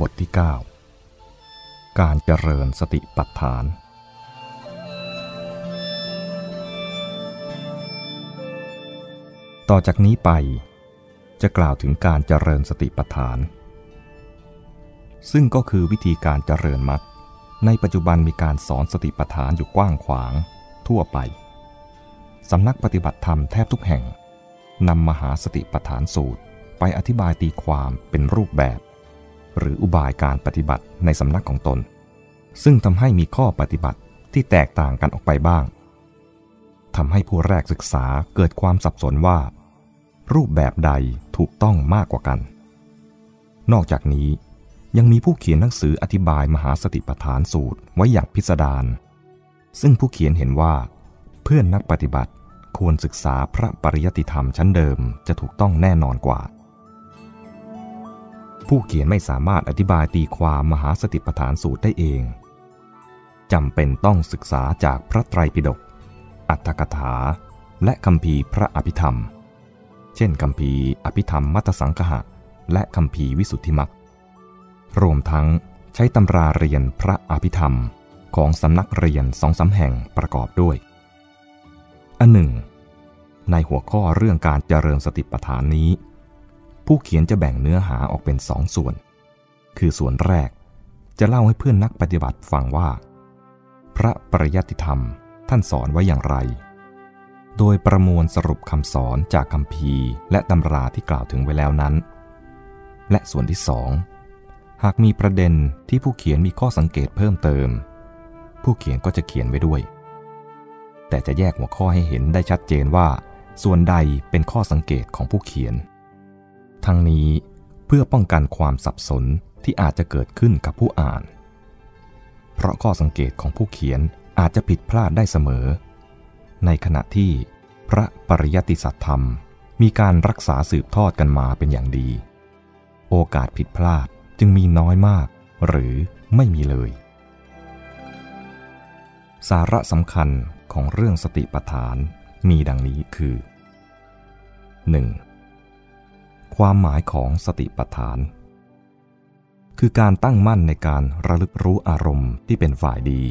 บทที่ 9 การเจริญสติปัฏฐาน ต่อจากนี้ไปจะกล่าวถึงการเจริญสติปัฏฐาน ซึ่งก็คือวิธีการเจริญมรรคในปัจจุบันมีการสอนสติปัฏฐานอยู่กว้างขวาง ทั่วไป สำนักปฏิบัติธรรมแทบทุกแห่งนำมหาสติปัฏฐานสูตรไปอธิบายตีความเป็นรูปแบบ หรืออุบายการปฏิบัติในสำนักของตน ซึ่งทำให้มีข้อปฏิบัติที่แตกต่างกันออกไปบ้างทำให้ผู้แรกศึกษาเกิดความสับสนว่า รูปแบบใดถูกต้องมากกว่ากัน นอกจากนี้ยังมีผู้เขียนหนังสืออธิบายมหาสติปัฏฐานสูตรไว้อย่างพิสดาร ซึ่งผู้เขียนเห็นว่า เพื่อนนักปฏิบัติควรศึกษาพระปริยติธรรมชั้นเดิมจะถูกต้องแน่นอนกว่า ผู้เขียนไม่สามารถอธิบายตีความมหาสติปัฏฐานสูตรได้เองจำเป็นต้องศึกษาจากพระไตรปิฎกอัตถกถา และคำพีพระอภิธรรม เช่นคำพีอภิธรรมมัตสังคหะ และคำพีวิสุทธิมักรวมทั้งใช้ตำราเรียนพระอภิธรรมของสำนักเรียนสองสาแห่งประกอบด้วย อันหนึ่ง ในหัวข้อเรื่องการเจริญสติปัฏฐานนี้ ผู้เขียนจะแบ่งเนื้อหาออกเป็นสองส่วน คือส่วนแรกจะเล่าให้เพื่อนนักปฏิบัติฟังว่า พระปริยัติธรรมท่านสอนไว้อย่างไร โดยประมวลสรุปคำสอนจากคำพีและตำราที่กล่าวถึงไว้แล้วนั้น และส่วนที่สองหากมีประเด็นที่ผู้เขียนมีข้อสังเกตเพิ่มเติม ผู้เขียนก็จะเขียนไว้ด้วย แต่จะแยกหัวข้อให้เห็นได้ชัดเจนว่า ส่วนใดเป็นข้อสังเกตของผู้เขียน ทั้งนี้เพื่อป้องกันความสับสนที่อาจจะเกิดขึ้นกับผู้อ่าน เพราะข้อสังเกตของผู้เขียนอาจจะผิดพลาดได้เสมอ ในขณะที่พระปริยติสัตธรรม มีการรักษาสืบทอดกันมาเป็นอย่างดี โอกาสผิดพลาดจึงมีน้อยมาก หรือไม่มีเลย สาระสำคัญของเรื่องสติปัฏฐานมีดังนี้คือ 1. ความหมายของสติปัฏฐาน คือการตั้งมั่นในการระลึกรู้อารมณ์ที่เป็นฝ่ายดี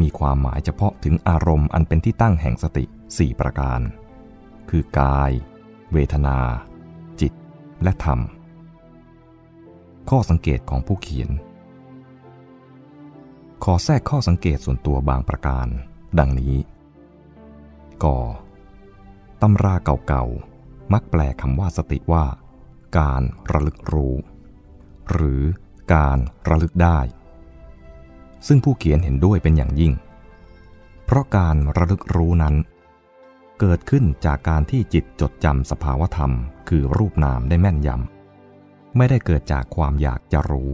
มีความหมายเฉพาะถึงอารมณ์อันเป็นที่ตั้งแห่งสติ 4 ประการ คือกาย เวทนา จิต และธรรม ข้อสังเกตของผู้เขียน ขอแทรกข้อสังเกตส่วนตัวบางประการ ดังนี้กตำราเก่าๆ มักแปลคำว่าสติว่า การระลึกรู้ หรือการระลึกได้ ซึ่งผู้เขียนเห็นด้วยเป็นอย่างยิ่ง เพราะการระลึกรู้นั้น เกิดขึ้นจากการที่จิตจดจำสภาวธรรม คือรูปนามได้แม่นยำไม่ได้เกิดจากความอยากจะรู้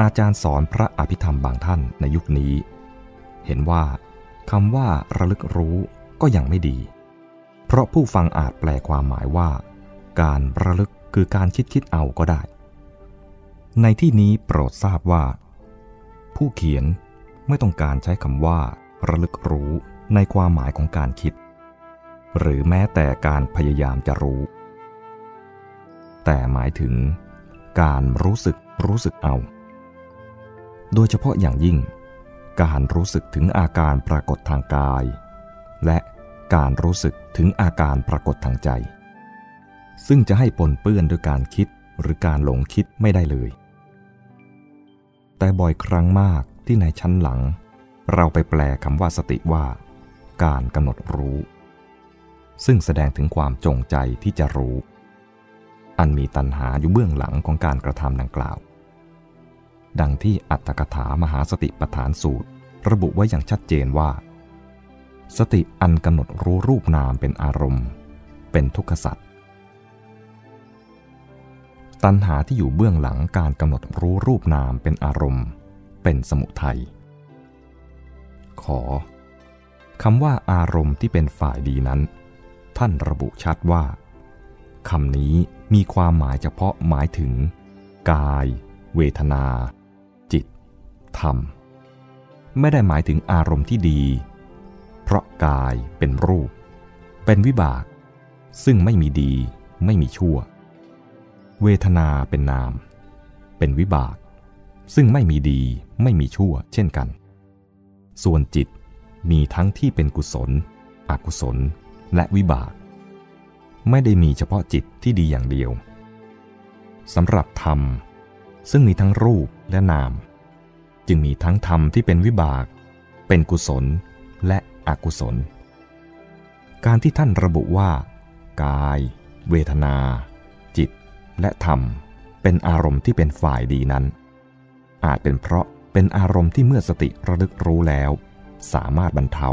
อาจารย์สอนพระอภิธรรมบางท่านในยุคนี้ เห็นว่าคำว่าระลึกรู้ก็ยังไม่ดี เพราะผู้ฟังอาจแปลความหมายว่า การระลึกคือการคิดคิดเอาก็ได้ ในที่นี้โปรดทราบว่า ผู้เขียนไม่ต้องการใช้คำว่า ระลึกรู้ในความหมายของการคิด หรือแม้แต่การพยายามจะรู้ แต่หมายถึง การรู้สึกรู้สึกเอา โดยเฉพาะอย่างยิ่ง การรู้สึกถึงอาการปรากฏทางกาย และ การรู้สึกถึงอาการปรากฏทางใจ ซึ่งจะให้ปนเปื้อนด้วยการคิดหรือการหลงคิดไม่ได้เลย แต่บ่อยครั้งมากที่ในชั้นหลัง เราไปแปลคำว่าสติว่า การกำหนดรู้ ซึ่งแสดงถึงความจงใจที่จะรู้ อันมีตัณหาอยู่เบื้องหลังของการกระทำดังกล่าว ดังที่อัตถกถามหาสติปฐานสูตร ระบุไว้อย่างชัดเจนว่า สติอันกำหนดรู้รูปนามเป็นอารมณ์ เป็นทุกขสัตว์ตัณหาที่อยู่เบื้องหลังการกำหนดรู้รูปนามเป็นอารมณ์ เป็นสมุทัยขอคำว่าอารมณ์ที่เป็นฝ่ายดีนั้น ท่านระบุชัดว่าคำนี้มีความหมายเฉพาะหมายถึง กาย เวทนา จิต ธรรม ไม่ได้หมายถึงอารมณ์ที่ดี เพราะกายเป็นรูป เป็นวิบาก ซึ่งไม่มีดีไม่มีชั่ว เวทนาเป็นนาม เป็นวิบาก ซึ่งไม่มีดีไม่มีชั่ว เช่นกัน ส่วนจิตมีทั้งที่เป็นกุศล อกุศล และวิบาก ไม่ได้มีเฉพาะจิตที่ดีอย่างเดียวสำหรับธรรม ซึ่งมีทั้งรูปและนาม จึงมีทั้งธรรมที่เป็นวิบาก เป็นกุศลและ อกุศล การที่ท่านระบุว่า กาย เวทนา จิต และธรรม เป็นอารมณ์ที่เป็นฝ่ายดีนั้น อาจเป็นเพราะเป็นอารมณ์ที่เมื่อสติระลึกรู้แล้ว สามารถบรรเทา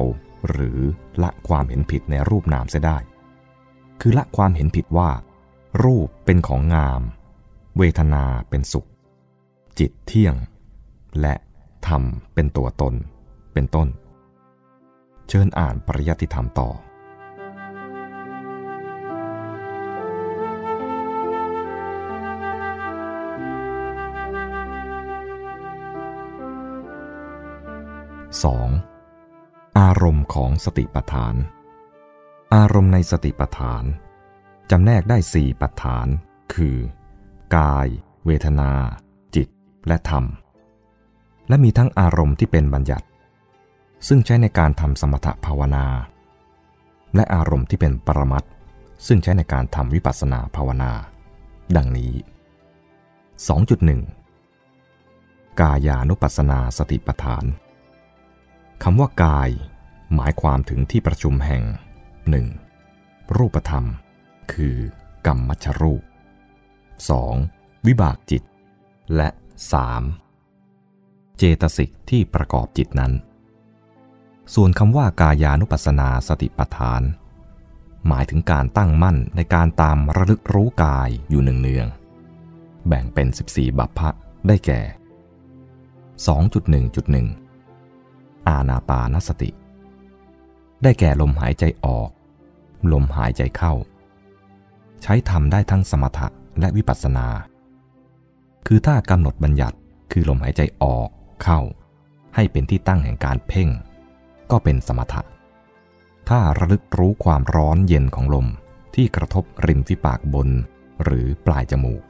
หรือละความเห็นผิดในรูปนามเสียได้ คือละความเห็นผิดว่า รูปเป็นของงาม เวทนาเป็นสุข จิตเที่ยง และธรรมเป็นตัวตน เป็นต้น เชิญอ่านปริยัติธรรมต่อ 2. อารมณ์ของสติปัฏฐาน อารมณ์ในสติปัฏฐานจำแนกได้สี่ปัฏฐาน คือ กาย เวทนา จิต และธรรม และมีทั้งอารมณ์ที่เป็นบัญญัติ ซึ่งใช้ในการทำสมถภาวนา และอารมณ์ที่เป็นปรมัตซึ่งใช้ในการทำวิปัสสนาภาวนา ดังนี้ 2.1 กายานุปัสสนาสติปัฏฐานคำว่ากาย หมายความถึงที่ประชุมแห่ง 1. รูปธรรม คือกรรมมัชรูป 2. วิบากจิต และ 3. เจตสิกที่ประกอบจิตนั้น ส่วนคำว่ากายานุปัสนาสติปัฏฐาน หมายถึงการตั้งมั่นในการตามระลึกรู้กายอยู่หนึ่งเนือง แบ่งเป็น 14 บัพพะได้แก่ 2.1.1 อาณาปานสติ ได้แก่ลมหายใจออก ลมหายใจเข้า ใช้ทำได้ทั้งสมถะและวิปัสสนา คือถ้ากำหนดบัญญัติคือลมหายใจออกเข้า ให้เป็นที่ตั้งแห่งการเพ่ง ก็เป็นสมถะ ถ้าระลึกรู้ความร้อนเย็นของลมที่กระทบริมฝีปากบน หรือปลายจมูก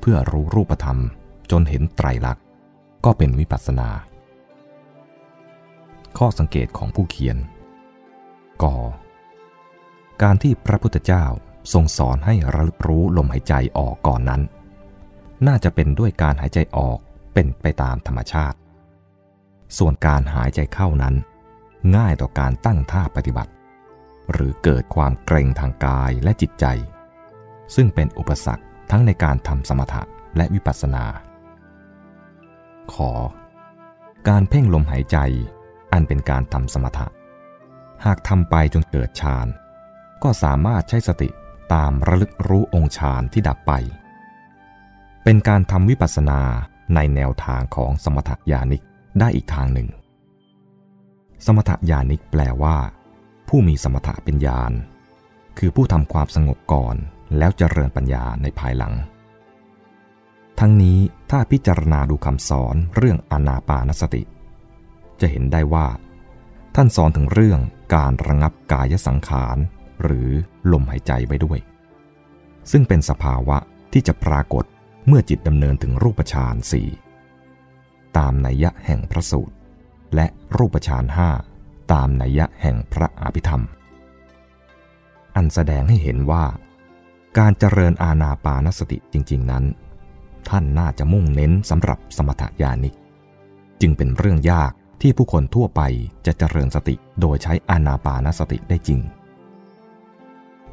เพื่อรู้รูปธรรมจนเห็นไตรลักษณ์ก็เป็นวิปัสสนา ข้อสังเกตของผู้เขียนกการที่พระพุทธเจ้าทรงสอนให้ระลึกรู้ลมหายใจออกก่อนนั้น น่าจะเป็นด้วยการหายใจออกเป็นไปตามธรรมชาติ ส่วนการหายใจเข้านั้น ง่ายต่อการตั้งท่าปฏิบัติ หรือเกิดความเกรงทางกายและจิตใจ ซึ่งเป็นอุปสรรคทั้งในการทำสมถะและวิปัสสนา ขอ การเพ่งลมหายใจอันเป็นการทำสมถะ หากทำไปจนเกิดฌาน ก็สามารถใช้สติตามระลึกรู้องค์ฌานที่ดับไป เป็นการทำวิปัสสนาในแนวทางของสมถญาณิกได้อีกทางหนึ่ง สมถญาณิกแปลว่า ผู้มีสมถะเป็นญาณ คือผู้ทำความสงบก่อนแล้วเจริญปัญญาในภายหลัง ทั้งนี้ถ้าพิจารณาดูคำสอนเรื่องอนาปานสติ จะเห็นได้ว่า ท่านสอนถึงเรื่องการระงับกายสังขาร หรือลมหายใจไว้ด้วย ซึ่งเป็นสภาวะที่จะปรากฏเมื่อจิตดำเนินถึงรูปฌานสี่ตามนัยยะแห่งพระสูตร และรูปฌานห้าตามนัยยะแห่งพระอภิธรรม อันแสดงให้เห็นว่า การเจริญอาณาปานสติจริง ๆ นั้น ท่านน่าจะมุ่งเน้นสำหรับสมถยานิก จึงเป็นเรื่องยากที่ผู้คนทั่วไปจะเจริญสติโดยใช้อานาปานสติได้จริง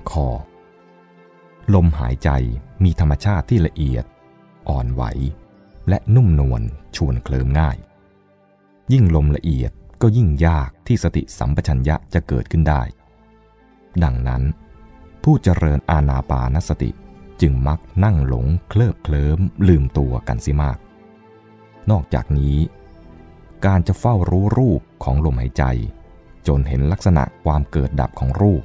คอ ลมหายใจมีธรรมชาติที่ละเอียด อ่อนไหว และนุ่มนวลชวนเคลิมง่าย ยิ่งลมละเอียดก็ยิ่งยากที่สติสัมปชัญญะจะเกิดขึ้นได้ ดังนั้น ผู้เจริญอาณาปานสติจึงมักนั่งหลงเคลิบเคลิ้มลืมตัวกันสิมาก นอกจากนี้ การจะเฝ้ารู้รูปของลมหายใจ จนเห็นลักษณะความเกิดดับของรูป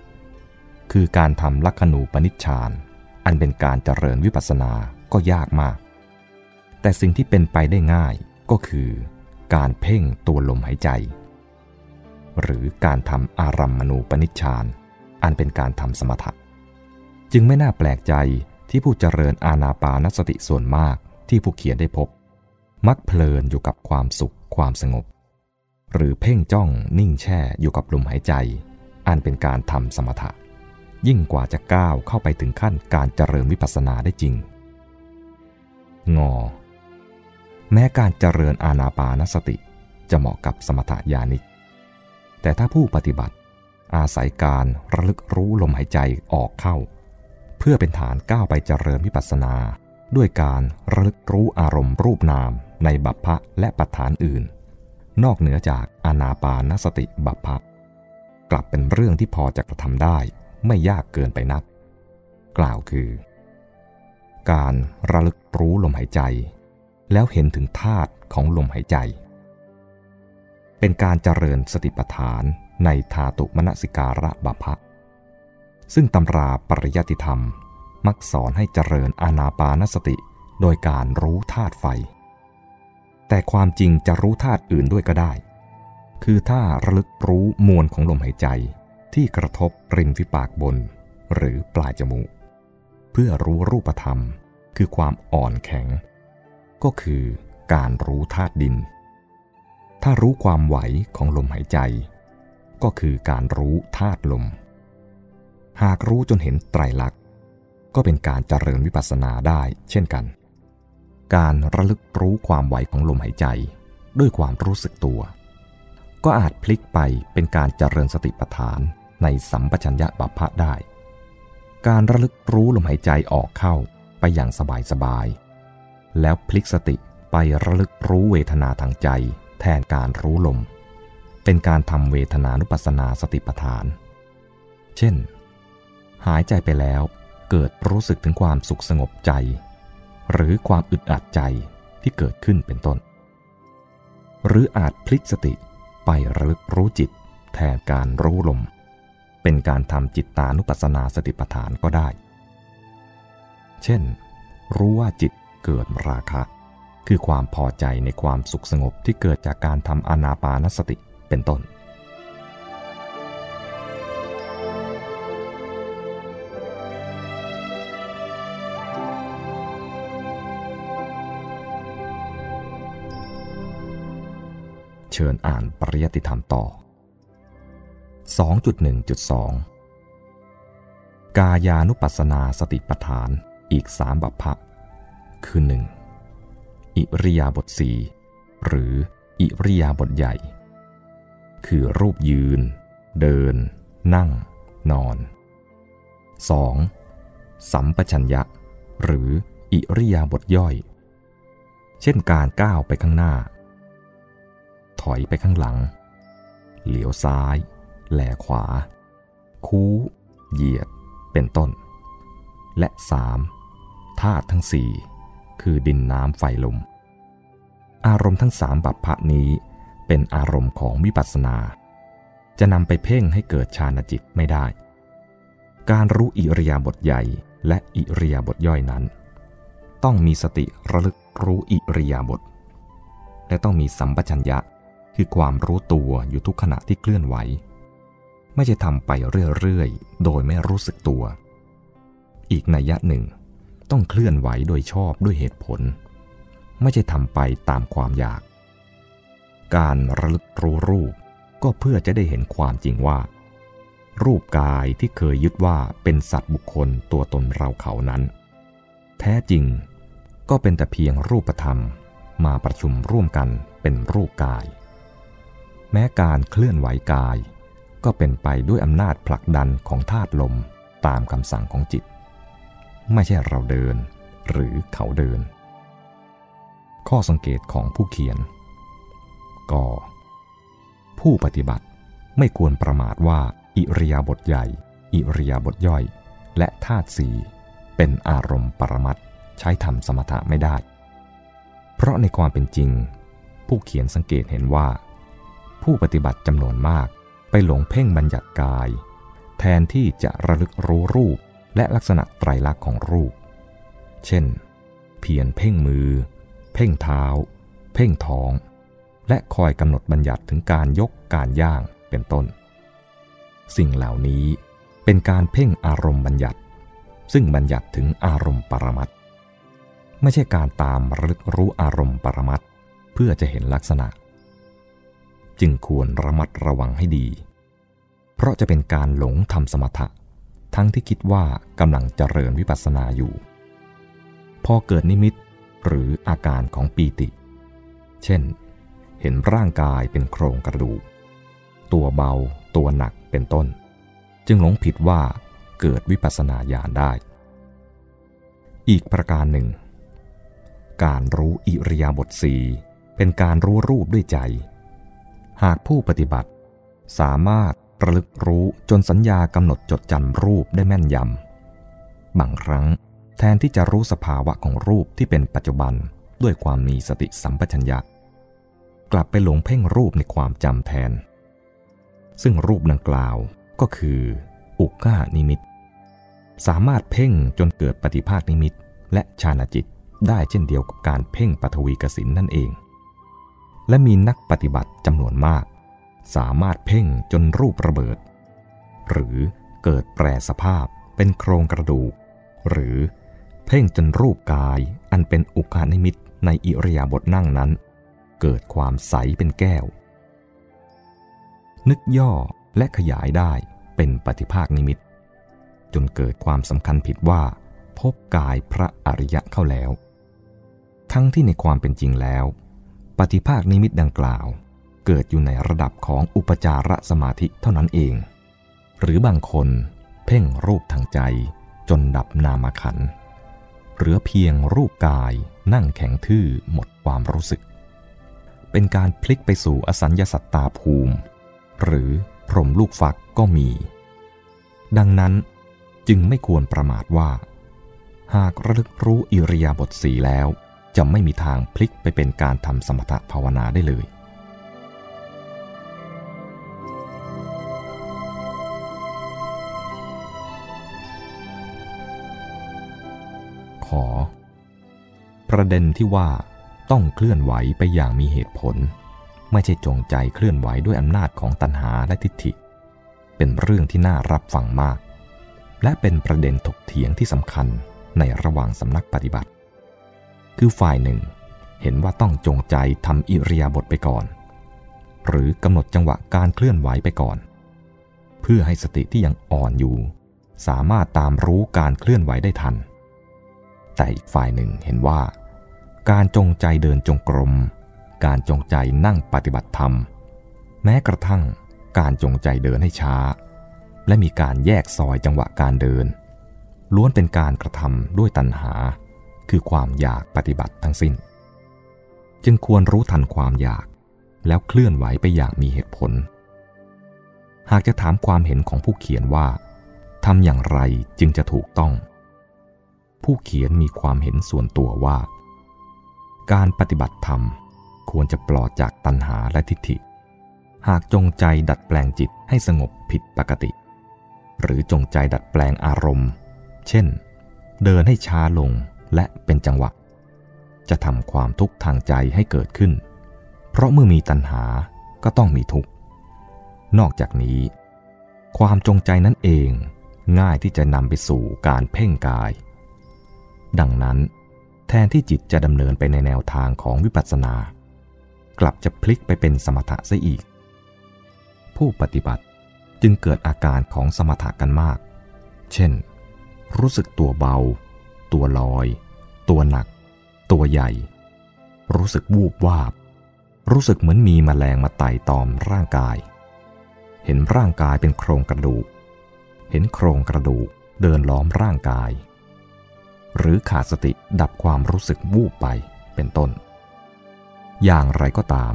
คือการทำลักขณูปนิชฌานอันเป็นการเจริญวิปัสสนาก็ยากมาก แต่สิ่งที่เป็นไปได้ง่ายก็คือ การเพ่งตัวลมหายใจ หรือการทำอารัมมณูปนิชฌานอันเป็นการทำสมถะจึงไม่น่าแปลกใจที่ผู้เจริญอาณาปานสติส่วนมากที่ผู้เขียนได้พบ มักเพลินอยู่กับความสุขความสงบ หรือเพ่งจ้องนิ่งแช่อยู่กับลมหายใจ อันเป็นการทำสมถะ ยิ่งกว่าจะก้าวเข้าไปถึงขั้นการเจริญวิปัสสนาได้จริง งอ แม้การเจริญอาณาปานสติจะเหมาะกับสมถญาณิก แต่ถ้าผู้ปฏิบัติอาศัยการระลึกรู้ลมหายใจออกเข้า เพื่อเป็นฐานก้าวไปเจริญวิปัสสนา ด้วยการระลึกรู้อารมณ์รูปนามในบัพพะและปัฏฐานอื่น นอกเหนือจากอานาปานสติบัพพะกลับเป็นเรื่องที่พอจะกระทำได้ไม่ยากเกินไปนัก กล่าวคือ การระลึกรู้ลมหายใจ แล้วเห็นถึงธาตุของลมหายใจ เป็นการเจริญสติปัฏฐานในธาตุมณสิการะบัพะซึ่งตำราปริยติธรรม มักสอนให้เจริญอานาปานสติโดยการรู้ธาตุไฟ แต่ความจริงจะรู้ธาตุอื่นด้วยก็ได้ คือถ้าระลึกรู้มวลของลมหายใจที่กระทบริมฝีปากบน หรือปลายจมูก เพื่อรู้รูปธรรม คือความอ่อนแข็ง ก็คือการรู้ธาตุดิน ถ้ารู้ความไหวของลมหายใจ ก็คือการรู้ธาตุลม หากรู้จนเห็นไตรลักษณ์ ก็เป็นการเจริญวิปัสสนาได้เช่นกัน การระลึกรู้ความไหวของลมหายใจ ด้วยความรู้สึกตัว ก็อาจพลิกไปเป็นการเจริญสติปัฏฐานในสัมปชัญญะบัพพะได้ การระลึกรู้ลมหายใจออกเข้าไปอย่างสบายๆ แล้วพลิกสติไประลึกรู้เวทนาทางใจ แทนการรู้ลม เป็นการทำเวทนานุปัสสนาสติปัฏฐาน เช่น หายใจไปแล้วเกิดรู้สึกถึงความสุขสงบใจ หรือความอึดอัดใจที่เกิดขึ้นเป็นต้น หรืออาจพลิกสติไประลึกรู้จิต แทนการรู้ลม เป็นการทำจิตตานุปัสสนาสติปัฏฐานก็ได้ เช่น รู้ว่าจิต เกิดราคะ คือความพอใจในความสุขสงบที่เกิดจากการทำอนาปานสติเป็นต้น เชิญอ่านปริยติธรรมต่อ 2.1.2 กายานุปัสสนาสติปัฏฐานอีกสามบัพพะ คือ 1. อิริยาบถสีหรืออิริยาบถใหญ่ คือรูปยืน เดิน นั่ง นอน 2. สัมปชัญญะ หรืออิริยาบถย่อย เช่นการก้าวไปข้างหน้า ถอยไปข้างหลัง เหลียวซ้าย แหลขวา คู้ เหยียด เป็นต้น และ 3. ธาตุทั้งสี่ คือดินน้ำไฟลม อารมณ์ทั้งสามบัพพะนี้เป็นอารมณ์ของวิปัสสนา จะนำไปเพ่งให้เกิดฌานจิตไม่ได้ การรู้อิริยาบถใหญ่และอิริยาบถย่อยนั้น ต้องมีสติระลึกรู้อิริยาบถและต้องมีสัมปชัญญะคือความรู้ตัวอยู่ทุกขณะที่เคลื่อนไหว ไม่ใช่ทำไปเรื่อย ๆ โดยไม่รู้สึกตัว อีกนัยยะหนึ่ง ต้องเคลื่อนไหวโดยชอบด้วยเหตุผล ไม่ใช่ทำไปตามความอยาก การระลึกรู้รูปก็เพื่อจะได้เห็นความจริงว่า รูปกายที่เคยยึดว่าเป็นสัตว์บุคคลตัวตนเราเขานั้น แท้จริงก็เป็นแต่เพียงรูปธรรมมาประชุมร่วมกันเป็นรูปกาย แม้การเคลื่อนไหวกาย ก็เป็นไปด้วยอำนาจผลักดันของธาตุลมตามคำสั่งของจิต ไม่ใช่เราเดิน หรือเขาเดิน ข้อสังเกตของผู้เขียน ก็ ผู้ปฏิบัติไม่ควรประมาทว่า อิริยาบถใหญ่ อิริยาบถย่อย และธาตุสีเป็นอารมณ์ปรมัตใช้ทำสมถะไม่ได้ เพราะในความเป็นจริง ผู้เขียนสังเกตเห็นว่า ผู้ปฏิบัติจำนวนมากไปหลงเพ่งบัญญัติกาย แทนที่จะระลึกรู้รูป และลักษณะไตรลักษณ์ของรูป เช่น เพียรเพ่งมือ เพ่งเท้า เพ่งท้อง และคอยกำหนดบัญญัติถึงการยกการย่างเป็นต้น สิ่งเหล่านี้เป็นการเพ่งอารมณ์บัญญัติ ซึ่งบัญญัติถึงอารมณ์ปรมัตไม่ใช่การตามรึกรู้อารมณ์ปรมัตเพื่อจะเห็นลักษณะ จึงควรระมัดระวังให้ดี เพราะจะเป็นการหลงทำสมถะ ทั้งที่คิดว่ากำลังเจริญวิปัสสนาอยู่ พอเกิดนิมิตหรืออาการของปีติ เช่น เห็นร่างกายเป็นโครงกระดูก ตัวเบาตัวหนักเป็นต้น จึงหลงผิดว่าเกิดวิปัสสนาญาณได้ อีกประการหนึ่ง การรู้อิริยาบถสีเป็นการรู้รูปด้วยใจ หากผู้ปฏิบัติสามารถ ระลึกรู้จนสัญญากำหนดจดจำรูปได้แม่นยำ บางครั้งแทนที่จะรู้สภาวะของรูปที่เป็นปัจจุบันด้วยความมีสติสัมปชัญญะ กลับไปหลงเพ่งรูปในความจำแทน ซึ่งรูปดังกล่าวก็คือ อุกขานิมิต สามารถเพ่งจนเกิดปฏิภาคนิมิต และชาณจิตได้เช่นเดียวกับการเพ่งปฐวีกสินนั่นเอง และมีนักปฏิบัติจำนวนมาก สามารถเพ่งจนรูประเบิด หรือเกิดแปรสภาพเป็นโครงกระดูก หรือเพ่งจนรูปกายอันเป็นอุคานิมิตในอิริยาบถนั่งนั้น เกิดความใสเป็นแก้ว นึกย่อและขยายได้เป็นปฏิภาคนิมิต จนเกิดความสำคัญผิดว่า พบกายพระอริยะเข้าแล้ว ทั้งที่ในความเป็นจริงแล้ว ปฏิภาคนิมิตดังกล่าว เกิดอยู่ในระดับของอุปจารสมาธิเท่านั้นเอง หรือบางคนเพ่งรูปทางใจจนดับนามขันเหลือเพียงรูปกายนั่งแข็งทื่อหมดความรู้สึก เป็นการพลิกไปสู่อสัญญาสัตตาภูมิ หรือพรมลูกฟักก็มี ดังนั้นจึงไม่ควรประมาทว่า หากระลึกรู้อิริยาบถสีแล้ว จะไม่มีทางพลิกไปเป็นการทำสมถภาวนาได้เลย ขอประเด็นที่ว่าต้องเคลื่อนไหวไปอย่างมีเหตุผล ไม่ใช่จงใจเคลื่อนไหวด้วยอำนาจของตัณหาและทิฏฐิ เป็นเรื่องที่น่ารับฟังมาก และเป็นประเด็นถกเถียงที่สำคัญในระหว่างสำนักปฏิบัติ คือฝ่ายหนึ่ง เห็นว่าต้องจงใจทำอิริยาบถไปก่อน หรือกำหนดจังหวะการเคลื่อนไหวไปก่อน เพื่อให้สติที่ยังอ่อนอยู่ สามารถตามรู้การเคลื่อนไหวได้ทัน แต่อีกฝ่ายหนึ่งเห็นว่า การจงใจเดินจงกรม การจงใจนั่งปฏิบัติธรรม แม้กระทั่งการจงใจเดินให้ช้า และมีการแยกซอยจังหวะการเดิน ล้วนเป็นการกระทำด้วยตัณหา คือความอยากปฏิบัติทั้งสิ้น จึงควรรู้ทันความอยาก แล้วเคลื่อนไหวไปอย่างมีเหตุผล หากจะถามความเห็นของผู้เขียนว่าทำอย่างไรจึงจะถูกต้อง ผู้เขียนมีความเห็นส่วนตัวว่า การปฏิบัติธรรมควรจะปลอดจากตัณหาและทิฏฐิ หากจงใจดัดแปลงจิตให้สงบผิดปกติ หรือจงใจดัดแปลงอารมณ์ เช่น เดินให้ช้าลงและเป็นจังหวะ จะทำความทุกข์ทางใจให้เกิดขึ้น เพราะเมื่อมีตัณหาก็ต้องมีทุกข์ นอกจากนี้ ความจงใจนั้นเองง่ายที่จะนำไปสู่การเพ่งกาย ดังนั้น แทนที่จิตจะดำเนินไปในแนวทางของวิปัสสนา กลับจะพลิกไปเป็นสมถะซะอีก ผู้ปฏิบัติจึงเกิดอาการของสมถะกันมาก เช่น รู้สึกตัวเบา ตัวลอย ตัวหนัก ตัวใหญ่ รู้สึกวูบวาบ รู้สึกเหมือนมีมแมลงมาไต่ตอมร่างกาย เห็นร่างกายเป็นโครงกระดูก เห็นโครงกระดูกเดินล้อมร่างกาย หรือขาดสติดับความรู้สึกวูบไปเป็นต้น อย่างไรก็ตาม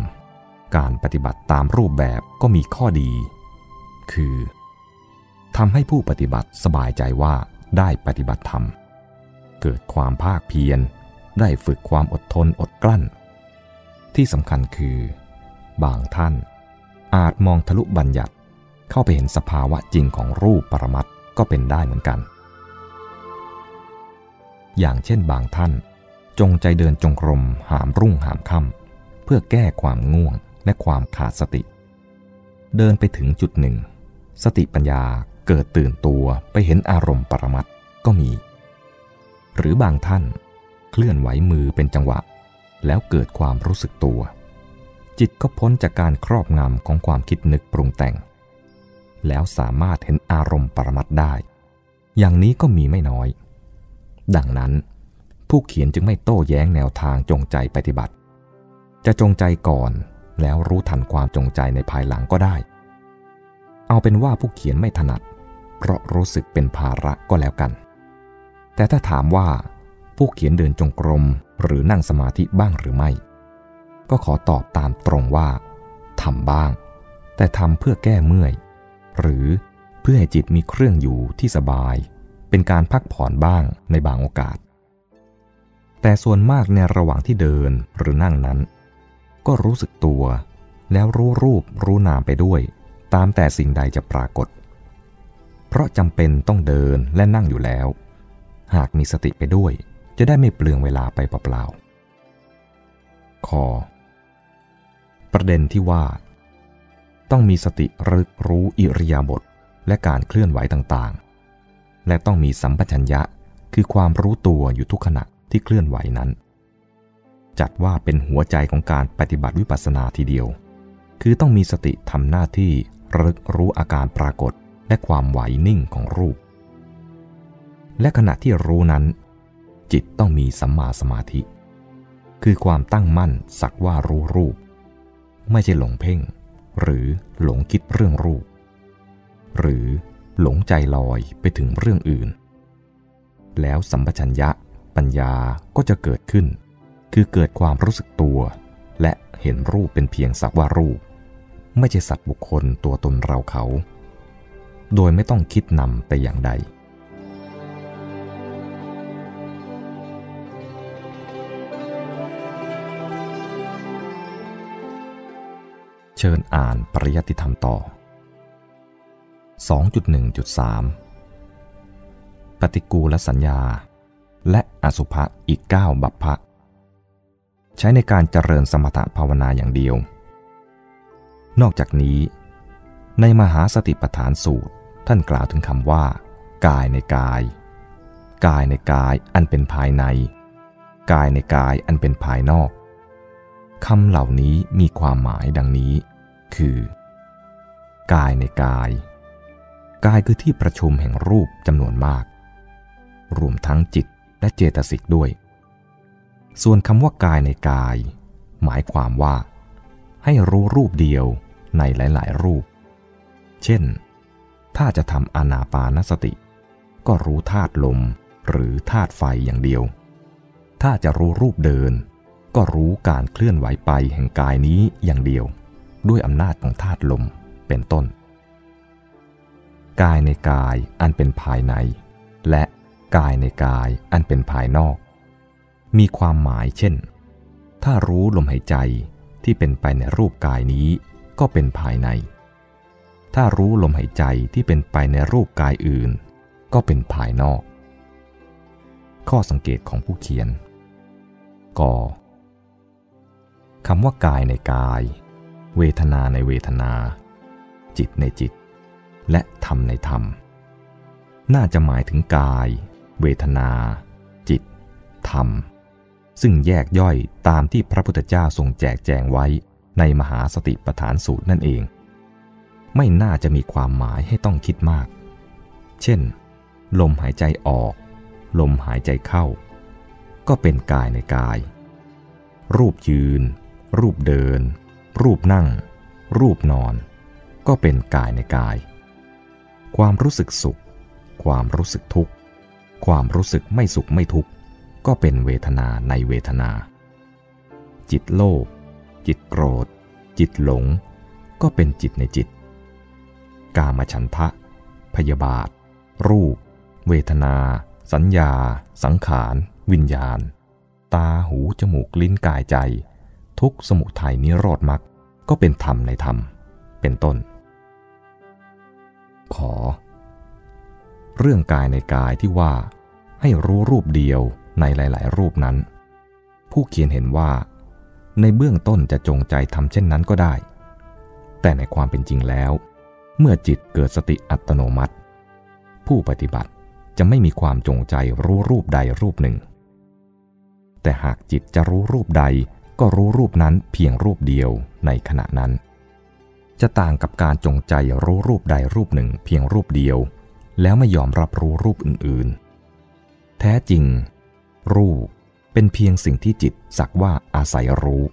การปฏิบัติตามรูปแบบก็มีข้อดี คือทำให้ผู้ปฏิบัติสบายใจว่าได้ปฏิบัติธรรม เกิดความภาคเพียร ได้ฝึกความอดทนอดกลั้น ที่สำคัญคือ บางท่านอาจมองทะลุบัญญัติเข้าไปเห็นสภาวะจริงของรูปปรมัตก็เป็นได้เหมือนกัน อย่างเช่นบางท่าน จงใจเดินจงกรมหามรุ่งหามค่ำเพื่อแก้ความง่วงและความขาดสติ เดินไปถึงจุดหนึ่ง สติปัญญาเกิดตื่นตัวไปเห็นอารมณ์ปรมัตก็มี หรือบางท่านเคลื่อนไหวมือเป็นจังหวะ แล้วเกิดความรู้สึกตัว จิตก็พ้นจากการครอบงำของความคิดนึกปรุงแต่ง แล้วสามารถเห็นอารมณ์ปรมัตได้ อย่างนี้ก็มีไม่น้อย ดังนั้น ผู้เขียนจึงไม่โต้แย้งแนวทางจงใจปฏิบัติ จะจงใจก่อนแล้วรู้ทันความจงใจในภายหลังก็ได้ เอาเป็นว่าผู้เขียนไม่ถนัด เพราะรู้สึกเป็นภาระก็แล้วกัน แต่ถ้าถามว่าผู้เขียนเดินจงกรมหรือนั่งสมาธิบ้างหรือไม่ ก็ขอตอบตามตรงว่าทำบ้าง แต่ทำเพื่อแก้เมื่อย หรือเพื่อให้จิตมีเครื่องอยู่ที่สบาย เป็นการพักผ่อนบ้างในบางโอกาส แต่ส่วนมากในระหว่างที่เดินหรือนั่งนั้น ก็รู้สึกตัว แล้วรู้รูปรู้นามไปด้วย ตามแต่สิ่งใดจะปรากฏ เพราะจำเป็นต้องเดินและนั่งอยู่แล้ว หากมีสติไปด้วย จะได้ไม่เปลืองเวลาไปเปล่าๆคอประเด็นที่ว่า ต้องมีสติรึกรู้อิริยาบถและการเคลื่อนไหวต่างๆ และต้องมีสัมปชัญญะคือความรู้ตัวอยู่ทุกขณะที่เคลื่อนไหวนั้น จัดว่าเป็นหัวใจของการปฏิบัติวิปัสสนาทีเดียว คือต้องมีสติทำหน้าที่ระลึกรู้อาการปรากฏและความไหวนิ่งของรูป และขณะที่รู้นั้น จิตต้องมีสัมมาสมาธิ คือความตั้งมั่นสักว่ารู้รูป ไม่ใช่หลงเพ่ง หรือหลงคิดเรื่องรูป หรือ หลงใจลอยไปถึงเรื่องอื่น แล้วสัมปชัญญะปัญญาก็จะเกิดขึ้น คือเกิดความรู้สึกตัว และเห็นรูปเป็นเพียงสักว่ารูป ไม่ใช่สัตว์บุคคลตัวตนเราเขา โดยไม่ต้องคิดนำแต่อย่างใดเชิญอ่านปริยัติธรรมต่อ 2.1.3 ปฏิกูลสัญญา และอสุภะอีก 9 บัพพะ ใช้ในการเจริญสมถภาวนาอย่างเดียว นอกจากนี้ ในมหาสติปัฏฐานสูตรท่านกล่าวถึงคำว่า กายในกาย กายในกายอันเป็นภายใน กายในกายอันเป็นภายนอกคำเหล่านี้มีความหมายดังนี้ คือ กายในกาย กายคือที่ประชุมแห่งรูปจำนวนมาก รวมทั้งจิตและเจตสิกด้วย ส่วนคำว่ากายในกาย หมายความว่า ให้รู้รูปเดียวในหลาย ๆ รูป เช่น ถ้าจะทำอนาปานสติ ก็รู้ธาตุลมหรือธาตุไฟอย่างเดียว ถ้าจะรู้รูปเดิน ก็รู้การเคลื่อนไหวไปแห่งกายนี้อย่างเดียว ด้วยอำนาจของธาตุลมเป็นต้น กายในกายอันเป็นภายใน และกายในกายอันเป็นภายนอก มีความหมายเช่น ถ้ารู้ลมหายใจที่เป็นไปในรูปกายนี้ก็เป็นภายใน ถ้ารู้ลมหายใจที่เป็นไปในรูปกายอื่น ก็เป็นภายนอก ข้อสังเกตของผู้เขียนกคำว่ากายในกาย เวทนาในเวทนา จิตในจิต และธรรมในธรรม น่าจะหมายถึงกาย เวทนา จิต ธรรม ซึ่งแยกย่อยตามที่พระพุทธเจ้าทรงแจกแจงไว้ในมหาสติปัฏฐานสูตรนั่นเอง ไม่น่าจะมีความหมายให้ต้องคิดมาก เช่น ลมหายใจออก ลมหายใจเข้า ก็เป็นกายในกาย รูปยืน รูปเดิน รูปนั่ง รูปนอน ก็เป็นกายในกาย ความรู้สึกสุข ความรู้สึกทุกข์ ความรู้สึกไม่สุขไม่ทุกข์ ก็เป็นเวทนาในเวทนา จิตโลภ จิตโกรธ จิตหลง ก็เป็นจิตในจิต กามฉันทะ พยาบาท รูป เวทนา สัญญา สังขาร วิญญาณ ตา หู จมูก ลิ้น กาย ใจ ทุกสมุทัยนิโรธมรรคก็เป็นธรรมในธรรม เป็นต้น ขอ เรื่องกายในกายที่ว่าให้รู้รูปเดียวในหลาย ๆ รูปนั้น ผู้เขียนเห็นว่า ในเบื้องต้นจะจงใจทำเช่นนั้นก็ได้ แต่ในความเป็นจริงแล้ว เมื่อจิตเกิดสติอัตโนมัติ ผู้ปฏิบัติจะไม่มีความจงใจรู้รูปใดรูปหนึ่ง แต่หากจิตจะรู้รูปใดก็รู้รูปนั้นเพียงรูปเดียวในขณะนั้น จะต่างกับการจงใจรู้รูปใดรูปหนึ่งเพียงรูปเดียว แล้วไม่ยอมรับรู้รูปอื่นๆ แท้จริง รูปเป็นเพียงสิ่งที่จิตสักว่าอาศัยรู้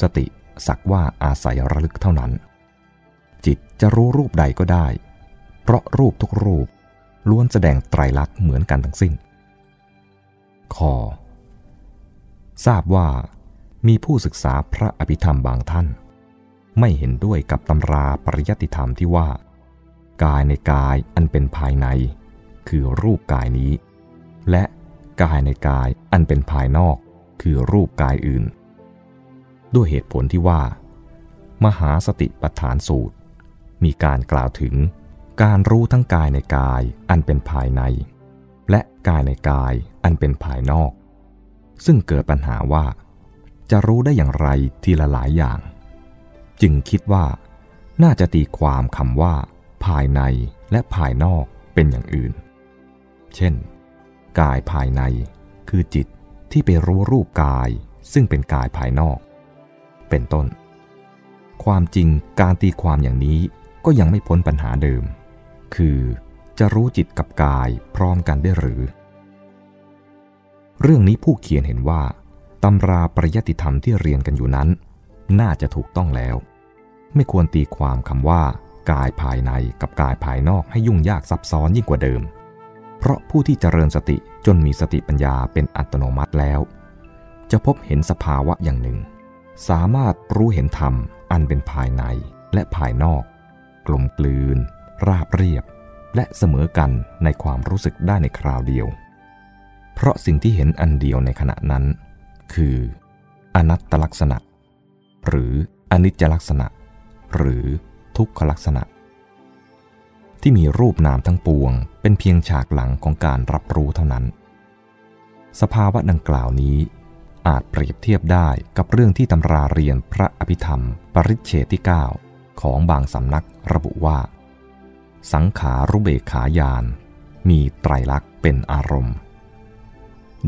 สติสักว่าอาศัยระลึกเท่านั้น จิตจะรู้รูปใดก็ได้ เพราะรูปทุกรูปล้วนแสดงไตรลักษณ์เหมือนกันทั้งสิ้นคอทราบว่ามีผู้ศึกษาพระอภิธรรมบางท่าน ไม่เห็นด้วยกับตำราปริยัติธรรมที่ว่า กายในกายอันเป็นภายใน คือรูปกายนี้ และกายในกายอันเป็นภายนอก คือรูปกายอื่น ด้วยเหตุผลที่ว่า มหาสติปัฏฐานสูตร มีการกล่าวถึงการรู้ทั้งกายในกายอันเป็นภายใน และกายในกายอันเป็นภายนอก ซึ่งเกิดปัญหาว่า จะรู้ได้อย่างไรทีละหลายอย่าง จึงคิดว่า น่าจะตีความคำว่า ภายในและภายนอกเป็นอย่างอื่น เช่น กายภายในคือจิตที่ไปรู้รูปกาย ซึ่งเป็นกายภายนอก เป็นต้น ความจริงการตีความอย่างนี้ก็ยังไม่พ้นปัญหาเดิม คือจะรู้จิตกับกายพร้อมกันได้หรือ เรื่องนี้ผู้เขียนเห็นว่าตำราปริยติธรรมที่เรียนกันอยู่นั้น น่าจะถูกต้องแล้ว ไม่ควรตีความคำว่ากายภายในกับกายภายนอกให้ยุ่งยากซับซ้อนยิ่งกว่าเดิม เพราะผู้ที่เจริญสติจนมีสติปัญญาเป็นอัตโนมัติแล้ว จะพบเห็นสภาวะอย่างหนึ่ง สามารถรู้เห็นธรรมอันเป็นภายในและภายนอก กลมกลืน ราบเรียบ และเสมอกันในความรู้สึกได้ในคราวเดียว เพราะสิ่งที่เห็นอันเดียวในขณะนั้น คือ อนัตตลักษณะ หรืออนิจจลักษณะ หรือทุกขลักษณะ ที่มีรูปนามทั้งปวง เป็นเพียงฉากหลังของการรับรู้เท่านั้น สภาวะดังกล่าวนี้ อาจเปรียบเทียบได้กับเรื่องที่ตำราเรียนพระอภิธรรม ปริเชติก้าของบางสำนักระบุว่า สังขารุเบขายาน มีไตรลักษณ์เป็นอารมณ์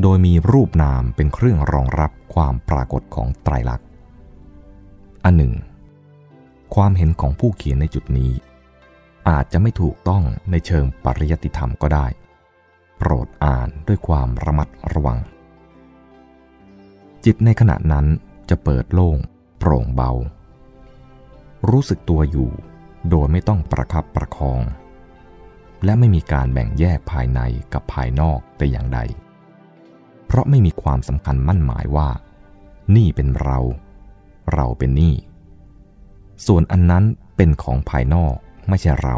โดยมีรูปนามเป็นเครื่องรองรับความปรากฏของไตรลักษณ์ อันหนึ่ง ความเห็นของผู้เขียนในจุดนี้ อาจจะไม่ถูกต้องในเชิงปริยติธรรมก็ได้ โปรดอ่านด้วยความระมัดระวัง จิตในขณะนั้นจะเปิดโล่ง โปร่งเบา รู้สึกตัวอยู่โดยไม่ต้องประคับประคอง และไม่มีการแบ่งแยกภายในกับภายนอกแต่อย่างใด เพราะไม่มีความสำคัญมั่นหมายว่า นี่เป็นเรา เราเป็นนี่ส่วนอันนั้นเป็นของภายนอกไม่ใช่เรา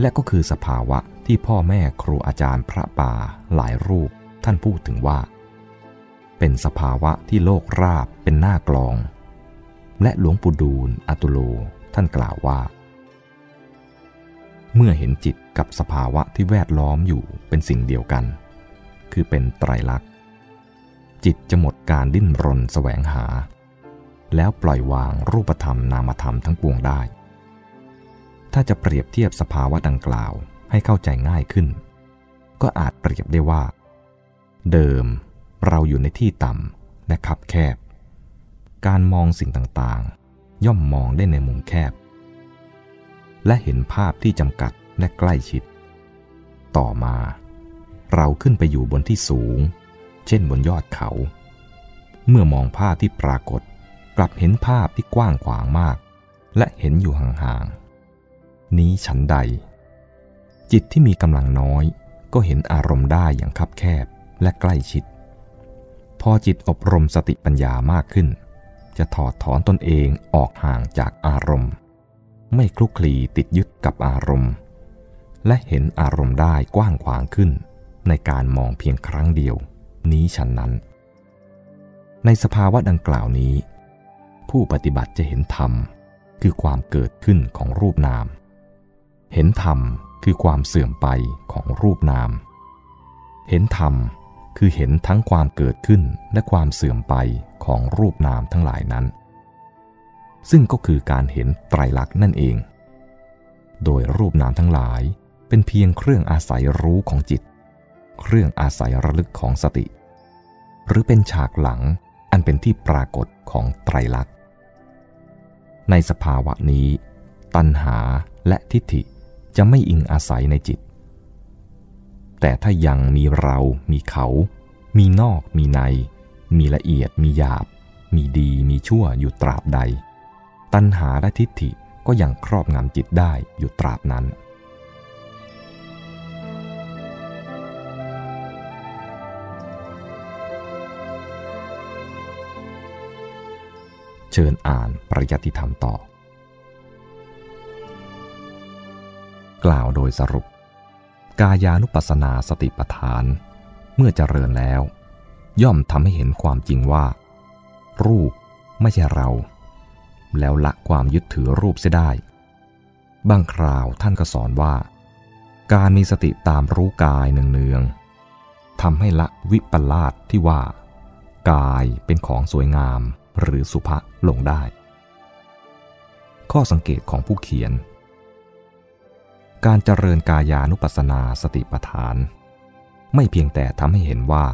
และก็คือสภาวะที่พ่อแม่ครูอาจารย์พระป่าหลายรูปท่านพูดถึงว่า เป็นสภาวะที่โลกราบเป็นหน้ากลอง และหลวงปู่ดูลอตุโลท่านกล่าวว่า เมื่อเห็นจิตกับสภาวะที่แวดล้อมอยู่เป็นสิ่งเดียวกัน คือเป็นไตรลักษณ์จิตจะหมดการดิ้นรนแสวงหา แล้วปล่อยวางรูปธรรมนามธรรมทั้งปวงได้ ถ้าจะเปรียบเทียบสภาวะดังกล่าวให้เข้าใจง่ายขึ้น ก็อาจเปรียบได้ว่า เดิมเราอยู่ในที่ต่ำและคับแคบ การมองสิ่งต่างๆ ย่อมมองได้ในมุมแคบ และเห็นภาพที่จำกัดและใกล้ชิด ต่อมา เราขึ้นไปอยู่บนที่สูง เช่นบนยอดเขา เมื่อมองภาพที่ปรากฏ กลับเห็นภาพที่กว้างขวางมาก และเห็นอยู่ห่างๆ นี้ฉันใด จิตที่มีกำลังน้อย ก็เห็นอารมณ์ได้อย่างคับแคบและใกล้ชิด พอจิตอบรมสติปัญญามากขึ้น จะถอดถอนตนเองออกห่างจากอารมณ์ ไม่คลุกคลีติดยึดกับอารมณ์ และเห็นอารมณ์ได้กว้างขวางขึ้น ในการมองเพียงครั้งเดียว นี้ฉันนั้นในสภาวะดังกล่าวนี้ ผู้ปฏิบัติจะเห็นธรรม คือความเกิดขึ้นของรูปนาม เห็นธรรมคือความเสื่อมไปของรูปนาม เห็นธรรมคือเห็นทั้งความเกิดขึ้นและความเสื่อมไปของรูปนามทั้งหลายนั้น ซึ่งก็คือการเห็นไตรลักษณ์นั่นเอง โดยรูปนามทั้งหลายเป็นเพียงเครื่องอาศัยรู้ของจิต เครื่องอาศัยระลึกของสติ หรือเป็นฉากหลังอันเป็นที่ปรากฏของไตรลักษณ์ ในสภาวะนี้ ตัณหาและทิฏฐิจะไม่อิงอาศัยในจิต แต่ถ้ายังมีเรา มีเขา มีนอก มีใน มีละเอียด มีหยาบ มีดี มีชั่วอยู่ตราบใด ตัณหาและทิฏฐิก็ยังครอบงำจิตได้อยู่ตราบนั้น เชิญอ่านปริยัติธรรมต่อ กล่าวโดยสรุป กายานุปัสสนาสติปัฏฐาน เมื่อเจริญแล้ว ย่อมทำให้เห็นความจริงว่า รูปไม่ใช่เรา แล้วละความยึดถือรูปเสียได้ บางคราวท่านก็สอนว่า การมีสติตามรู้กายเนืองๆทำให้ละวิปลาสที่ว่า กายเป็นของสวยงาม หรือสุภะลงได้ ข้อสังเกตของผู้เขียน การเจริญกายานุปัสสนาสติปัฏฐาน ไม่เพียงแต่ทำให้เห็นว่า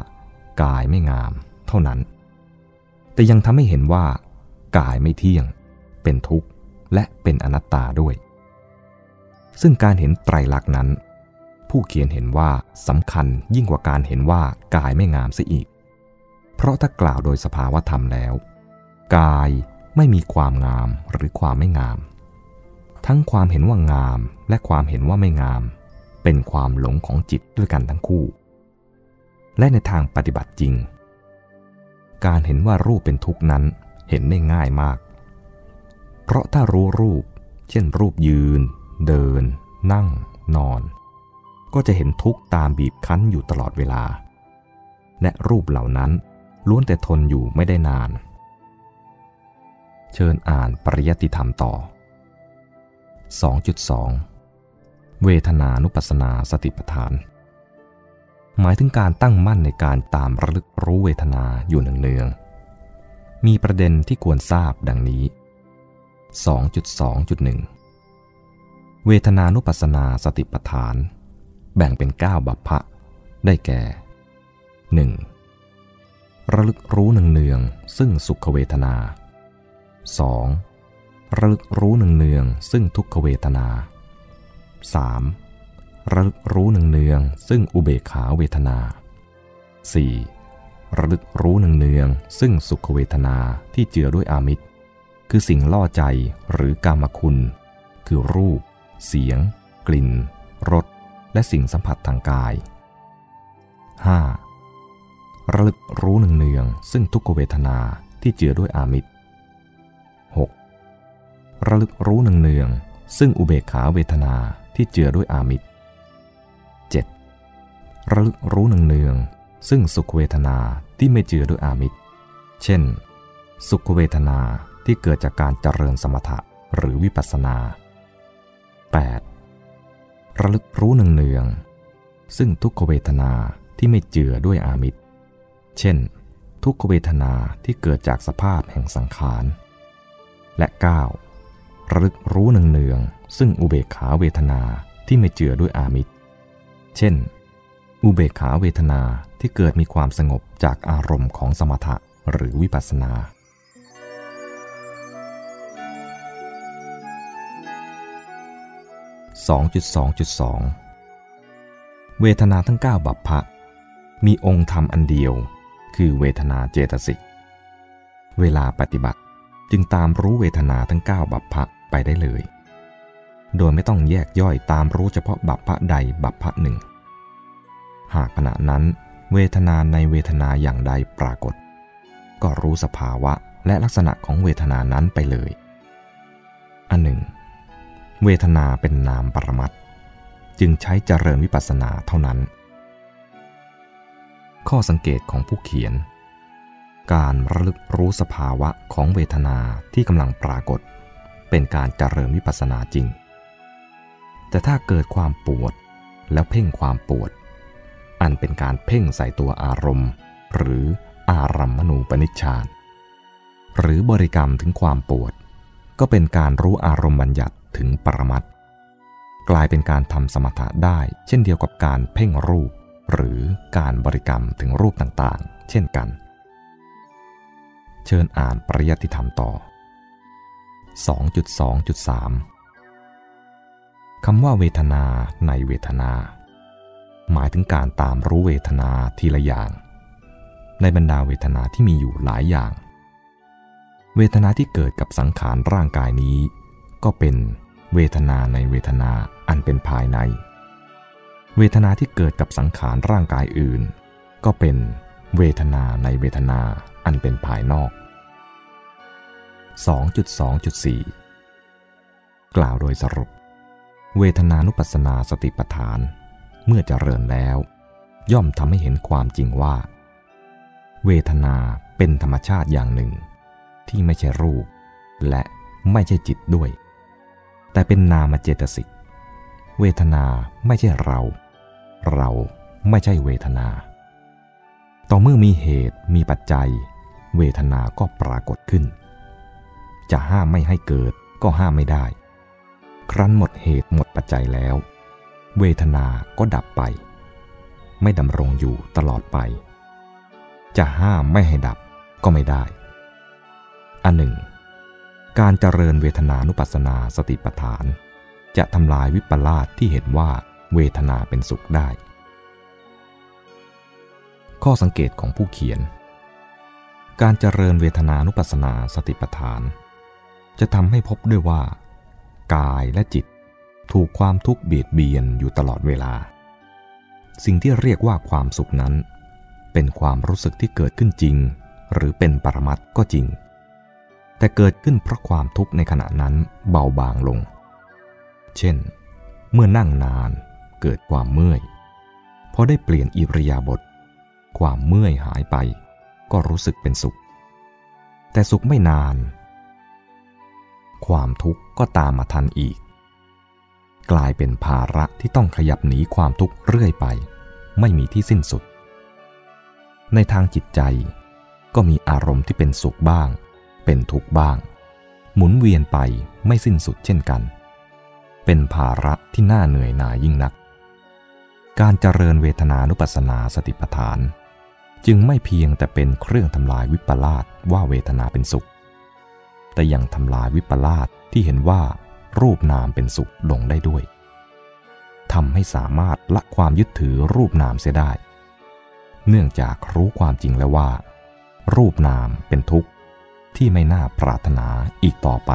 กายไม่งามเท่านั้น แต่ยังทำให้เห็นว่า กายไม่เที่ยง เป็นทุกข์และเป็นอนัตตาด้วย ซึ่งการเห็นไตรลักษณ์นั้น ผู้เขียนเห็นว่าสำคัญยิ่งกว่าการเห็นว่ากายไม่งามเสียอีก เพราะถ้ากล่าวโดยสภาวธรรมแล้ว กายไม่มีความงามหรือความไม่งาม ทั้งความเห็นว่างามและความเห็นว่าไม่งาม เป็นความหลงของจิตด้วยกันทั้งคู่ และในทางปฏิบัติจริง การเห็นว่ารูปเป็นทุกข์นั้นเห็นได้ง่ายมาก เพราะถ้ารู้รูป เช่น รูปยืน เดิน นั่ง นอน ก็จะเห็นทุกข์ตามบีบคั้นอยู่ตลอดเวลา และรูปเหล่านั้นล้วนแต่ทนอยู่ไม่ได้นาน เชิญอ่านปริยติธรรมต่อ 2.2 เวทนานุปัสนาสติปัฏฐาน หมายถึงการตั้งมั่นในการตามระลึกรู้เวทนาอยู่เนืองๆ มีประเด็นที่ควรทราบดังนี้ 2.2.1 เวทนานุปัสนาสติปัฏฐาน แบ่งเป็น 9 บัพพะ ได้แก่ 1. ระลึกรู้เนืองๆซึ่งสุขเวทนา 2. ระลึกรู้หนึ่งเนืองซึ่งทุกขเวทนา 3. ระลึกรู้หนึ่งเนืองซึ่งอุเบกขาเวทนา 4. ระลึกรู้หนึ่งเนืองซึ่งสุขเวทนาที่เจือด้วยอามิตร คือสิ่งล่อใจหรือกามคุณ คือรูป เสียง กลิ่นรสและสิ่งสัมผัสทางกาย 5. ระลึกรู้หนึ่งเนืองซึ่งทุกขเวทนาที่เจือด้วยอามิตร ระลึกรู้เนืองๆซึ่งอุเบกขาเวทนาที่เจือด้วยอามิตร 7. ระลึกรู้เนืองๆซึ่งสุขเวทนาที่ไม่เจือด้วยอามิตร เช่น สุขเวทนาที่เกิดจากการเจริญสมถะหรือวิปัสสนา 8. ระลึกรู้เนืองๆซึ่งทุกขเวทนาที่ไม่เจือด้วยอามิตร เช่น ทุกขเวทนาที่เกิดจากสภาพแห่งสังขาร และ 9. ระลึกรู้เนืองๆซึ่งอุเบกขาเวทนาที่ไม่เจือด้วยอามิตร เช่น อุเบกขาเวทนาที่เกิดมีความสงบจากอารมณ์ของสมถะหรือวิปัสสนา2.2.2 เวทนาทั้ง 9 บัพพะ มีองค์ธรรมอันเดียว คือเวทนาเจตสิก เวลาปฏิบัติจึงตามรู้เวทนาทั้ง 9 บัพพะ ไปได้เลย โดยไม่ต้องแยกย่อยตามรู้เฉพาะบัพพะใดบัพพะหนึ่ง หากขณะนั้นเวทนาในเวทนาอย่างใดปรากฏ ก็รู้สภาวะและลักษณะของเวทนานั้นไปเลย อันหนึ่ง เวทนาเป็นนามปรมัตจึงใช้เจริญวิปัสสนาเท่านั้น ข้อสังเกตของผู้เขียน การระลึกรู้สภาวะของเวทนาที่กำลังปรากฏ เป็นการเจริญวิปัสสนาจริง แต่ถ้าเกิดความปวดแล้วเพ่งความปวด อันเป็นการเพ่งใส่ตัวอารมณ์ หรืออารัมมณูปนิชฌานหรือบริกรรมถึงความปวด ก็เป็นการรู้อารมณ์บัญญัติถึงปรมัตกลายเป็นการทำสมถะได้ เช่นเดียวกับการเพ่งรูป หรือการบริกรรมถึงรูปต่างๆ เช่นกัน เชิญอ่านปริยัติธรรมต่อ 2.2.3 คำว่าเวทนาในเวทนา หมายถึงการตามรู้เวทนาทีละอย่าง ในบรรดาเวทนาที่มีอยู่หลายอย่าง เวทนาที่เกิดกับสังขารร่างกายนี้ ก็เป็นเวทนาในเวทนาอันเป็นภายใน เวทนาที่เกิดกับสังขารร่างกายอื่น ก็เป็นเวทนาในเวทนาอันเป็นภายนอก 2.2.4 กล่าวโดยสรุป เวทนานุปัสสนาสติปัฏฐาน เมื่อเจริญแล้ว ย่อมทำให้เห็นความจริงว่า เวทนาเป็นธรรมชาติอย่างหนึ่ง ที่ไม่ใช่รูป และไม่ใช่จิตด้วย แต่เป็นนามเจตสิก เวทนาไม่ใช่เรา เราไม่ใช่เวทนา ต่อเมื่อมีเหตุมีปัจจัย เวทนาก็ปรากฏขึ้น จะห้ามไม่ให้เกิดก็ห้ามไม่ได้ ครั้นหมดเหตุหมดปัจจัยแล้ว เวทนาก็ดับไป ไม่ดำรงอยู่ตลอดไป จะห้ามไม่ให้ดับก็ไม่ได้ อันหนึ่ง การเจริญเวทนานุปัสสนาสติปัฏฐาน จะทำลายวิปลาสที่เห็นว่าเวทนาเป็นสุขได้ ข้อสังเกตของผู้เขียน การเจริญเวทนานุปัสสนาสติปัฏฐาน จะทำให้พบด้วยว่า กายและจิตถูกความทุกข์เบียดเบียนอยู่ตลอดเวลา สิ่งที่เรียกว่าความสุขนั้น เป็นความรู้สึกที่เกิดขึ้นจริง หรือเป็นปรมัตก็จริง แต่เกิดขึ้นเพราะความทุกข์ในขณะนั้นเบาบางลง เช่น เมื่อนั่งนานเกิดความเมื่อย พอได้เปลี่ยนอิริยาบถความเมื่อยหายไป ก็รู้สึกเป็นสุข แต่สุขไม่นาน ความทุกข์ก็ตามมาทันอีก กลายเป็นภาระที่ต้องขยับหนีความทุกข์เรื่อยไป ไม่มีที่สิ้นสุด ในทางจิตใจ ก็มีอารมณ์ที่เป็นสุขบ้าง เป็นทุกข์บ้าง หมุนเวียนไปไม่สิ้นสุดเช่นกัน เป็นภาระที่น่าเหนื่อยหน่ายยิ่งนัก การเจริญเวทนานุปัสสนาสติปัฏฐาน จึงไม่เพียงแต่เป็นเครื่องทำลายวิปลาสว่าเวทนาเป็นสุข แต่ยังทำลายวิปลาสที่เห็นว่ารูปนามเป็นสุขลงได้ด้วยทำให้สามารถละความยึดถือรูปนามเสียได้ เนื่องจากรู้ความจริงแล้วว่า รูปนามเป็นทุกข์ที่ไม่น่าปรารถนาอีกต่อไป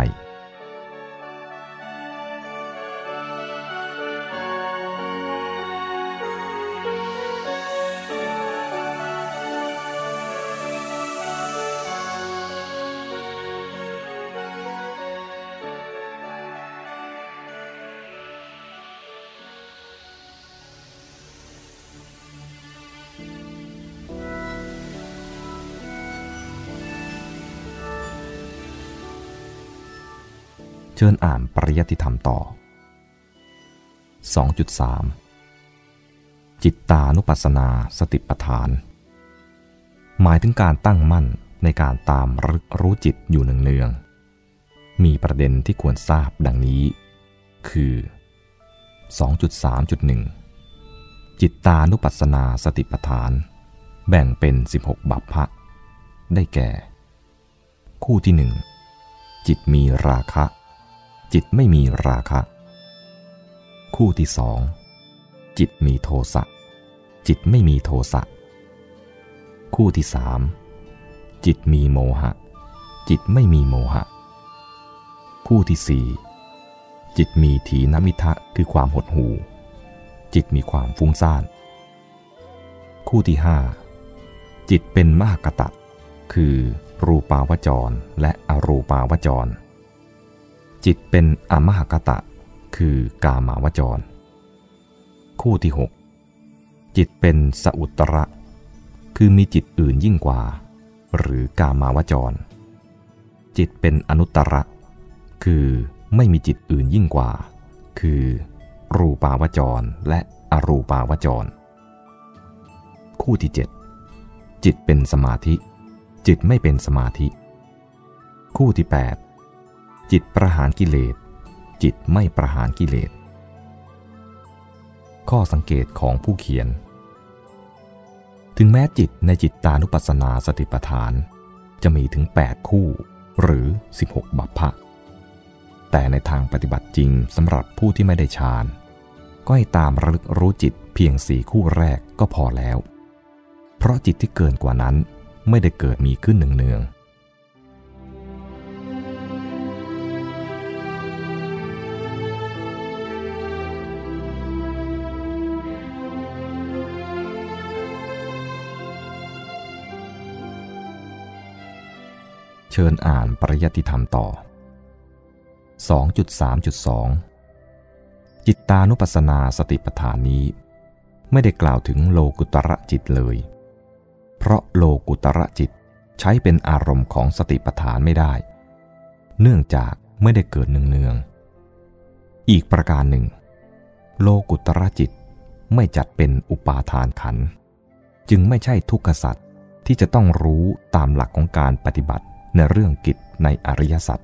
ชิญอ่านปริยัติธรรมต่อ 2.3 จิตตานุปัสสนาสติปัฏฐาน หมายถึงการตั้งมั่นในการตามรึกรู้จิตอยู่เนืองๆ มีประเด็นที่ควรทราบดังนี้ คือ 2.3.1 จิตตานุปัสสนาสติปัฏฐาน แบ่งเป็น 16 บัพพะ ได้แก่ คู่ที่หนึ่งจิตมีราคะ จิตไม่มีราคะ คู่ที่สองจิตมีโทสะจิตไม่มีโทสะคู่ที่สามจิตมีโมหะ จิตไม่มีโมหะ คู่ที่สี่จิตมีถีนมิทะคือความหดหู่ จิตมีความฟุ้งซ่าน คู่ที่ห้าจิตเป็นมหกตะ คือรูปาวจรและอรูปาวจร จิตเป็นอมหกตะ คือกามาวจร คู่ที่ 6 จิตเป็นสอุตระ คือมีจิตอื่นยิ่งกว่า หรือกามาวจร จิตเป็นอนุตระ คือไม่มีจิตอื่นยิ่งกว่า คือ รูปาวจรและอรูปาวจร คู่ที่ 7 จิตเป็นสมาธิ จิตไม่เป็นสมาธิ คู่ที่ 8 จิตประหารกิเลส จิตไม่ประหารกิเลส ข้อสังเกตของผู้เขียน ถึงแม้จิตในจิตตานุปัสสนาสติปัฏฐาน จะมีถึง 8 คู่หรือ 16 บัพพะ แต่ในทางปฏิบัติจริงสำหรับผู้ที่ไม่ได้ฌานก็ให้ตามระลึกรู้จิตเพียงสี่คู่แรกก็พอแล้ว เพราะจิตที่เกินกว่านั้นไม่ได้เกิดมีขึ้นเนืองๆ เชิญอ่านปริยัติธรรมต่อ 2.3.2 จิตตานุปัสสนาสติปัฏฐานนี้ ไม่ได้กล่าวถึงโลกุตระจิตเลย เพราะโลกุตระจิตใช้เป็นอารมณ์ของสติปัฏฐานไม่ได้ เนื่องจากไม่ได้เกิดเนืองๆอีกประการหนึ่ง โลกุตระจิตไม่จัดเป็นอุปาทานขัน จึงไม่ใช่ทุกขสัตว์ที่จะต้องรู้ตามหลักของการปฏิบัติ ในเรื่องกิจในอริยสัจ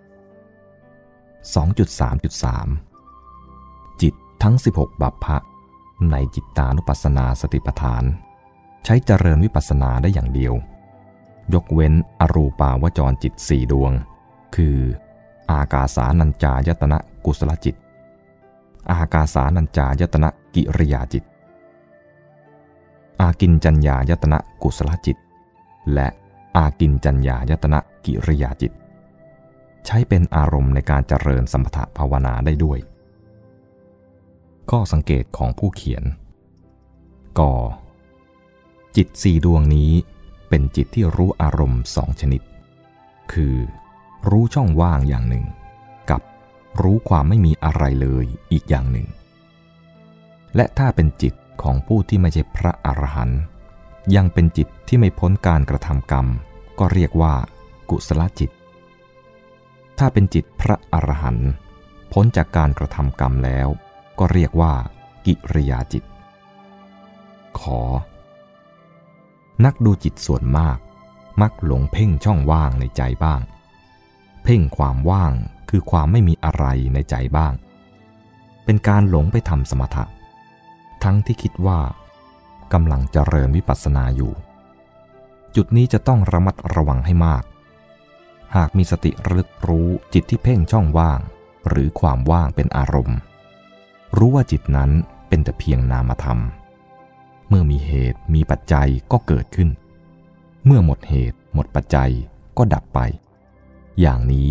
2.3.3 จิตทั้ง 16 บัพพะ ในจิตตานุปัสสนาสติปัฏฐาน ใช้เจริญวิปัสสนาได้อย่างเดียว ยกเว้นอรูปาวจรจิตสี่ดวง คือ อากาสานัญจายตนะกุศลจิต อากาสานัญจายตนะกิริยาจิต อากินจัญญายตนะกุศลจิต และ อากินจัญญายตนะกิริยาจิต ใช้เป็นอารมณ์ในการเจริญสมถภาวนาได้ด้วย ข้อสังเกตของผู้เขียนกจิตสี่ดวงนี้เป็นจิตที่รู้อารมณ์สองชนิด คือ รู้ช่องว่างอย่างหนึ่ง กับรู้ความไม่มีอะไรเลยอีกอย่างหนึ่ง และถ้าเป็นจิตของผู้ที่ไม่ใช่พระอรหันต์ยังเป็นจิตที่ไม่พ้นการกระทำกรรม ก็เรียกว่า กุศลจิต ถ้าเป็นจิตพระอรหันต์พ้นจากการกระทำกรรมแล้ว ก็เรียกว่า กิริยาจิต ขอ นักดูจิตส่วนมาก มักหลงเพ่งช่องว่างในใจบ้าง เพ่งความว่างคือความไม่มีอะไรในใจบ้าง เป็นการหลงไปทำสมถะ ทั้งที่คิดว่ากำลังเจริญวิปัสสนาอยู่ จุดนี้จะต้องระมัดระวังให้มาก หากมีสติระลึกรู้จิตที่เพ่งช่องว่าง หรือความว่างเป็นอารมณ์ รู้ว่าจิตนั้นเป็นแต่เพียงนามธรรม เมื่อมีเหตุมีปัจจัยก็เกิดขึ้น เมื่อหมดเหตุหมดปัจจัยก็ดับไป อย่างนี้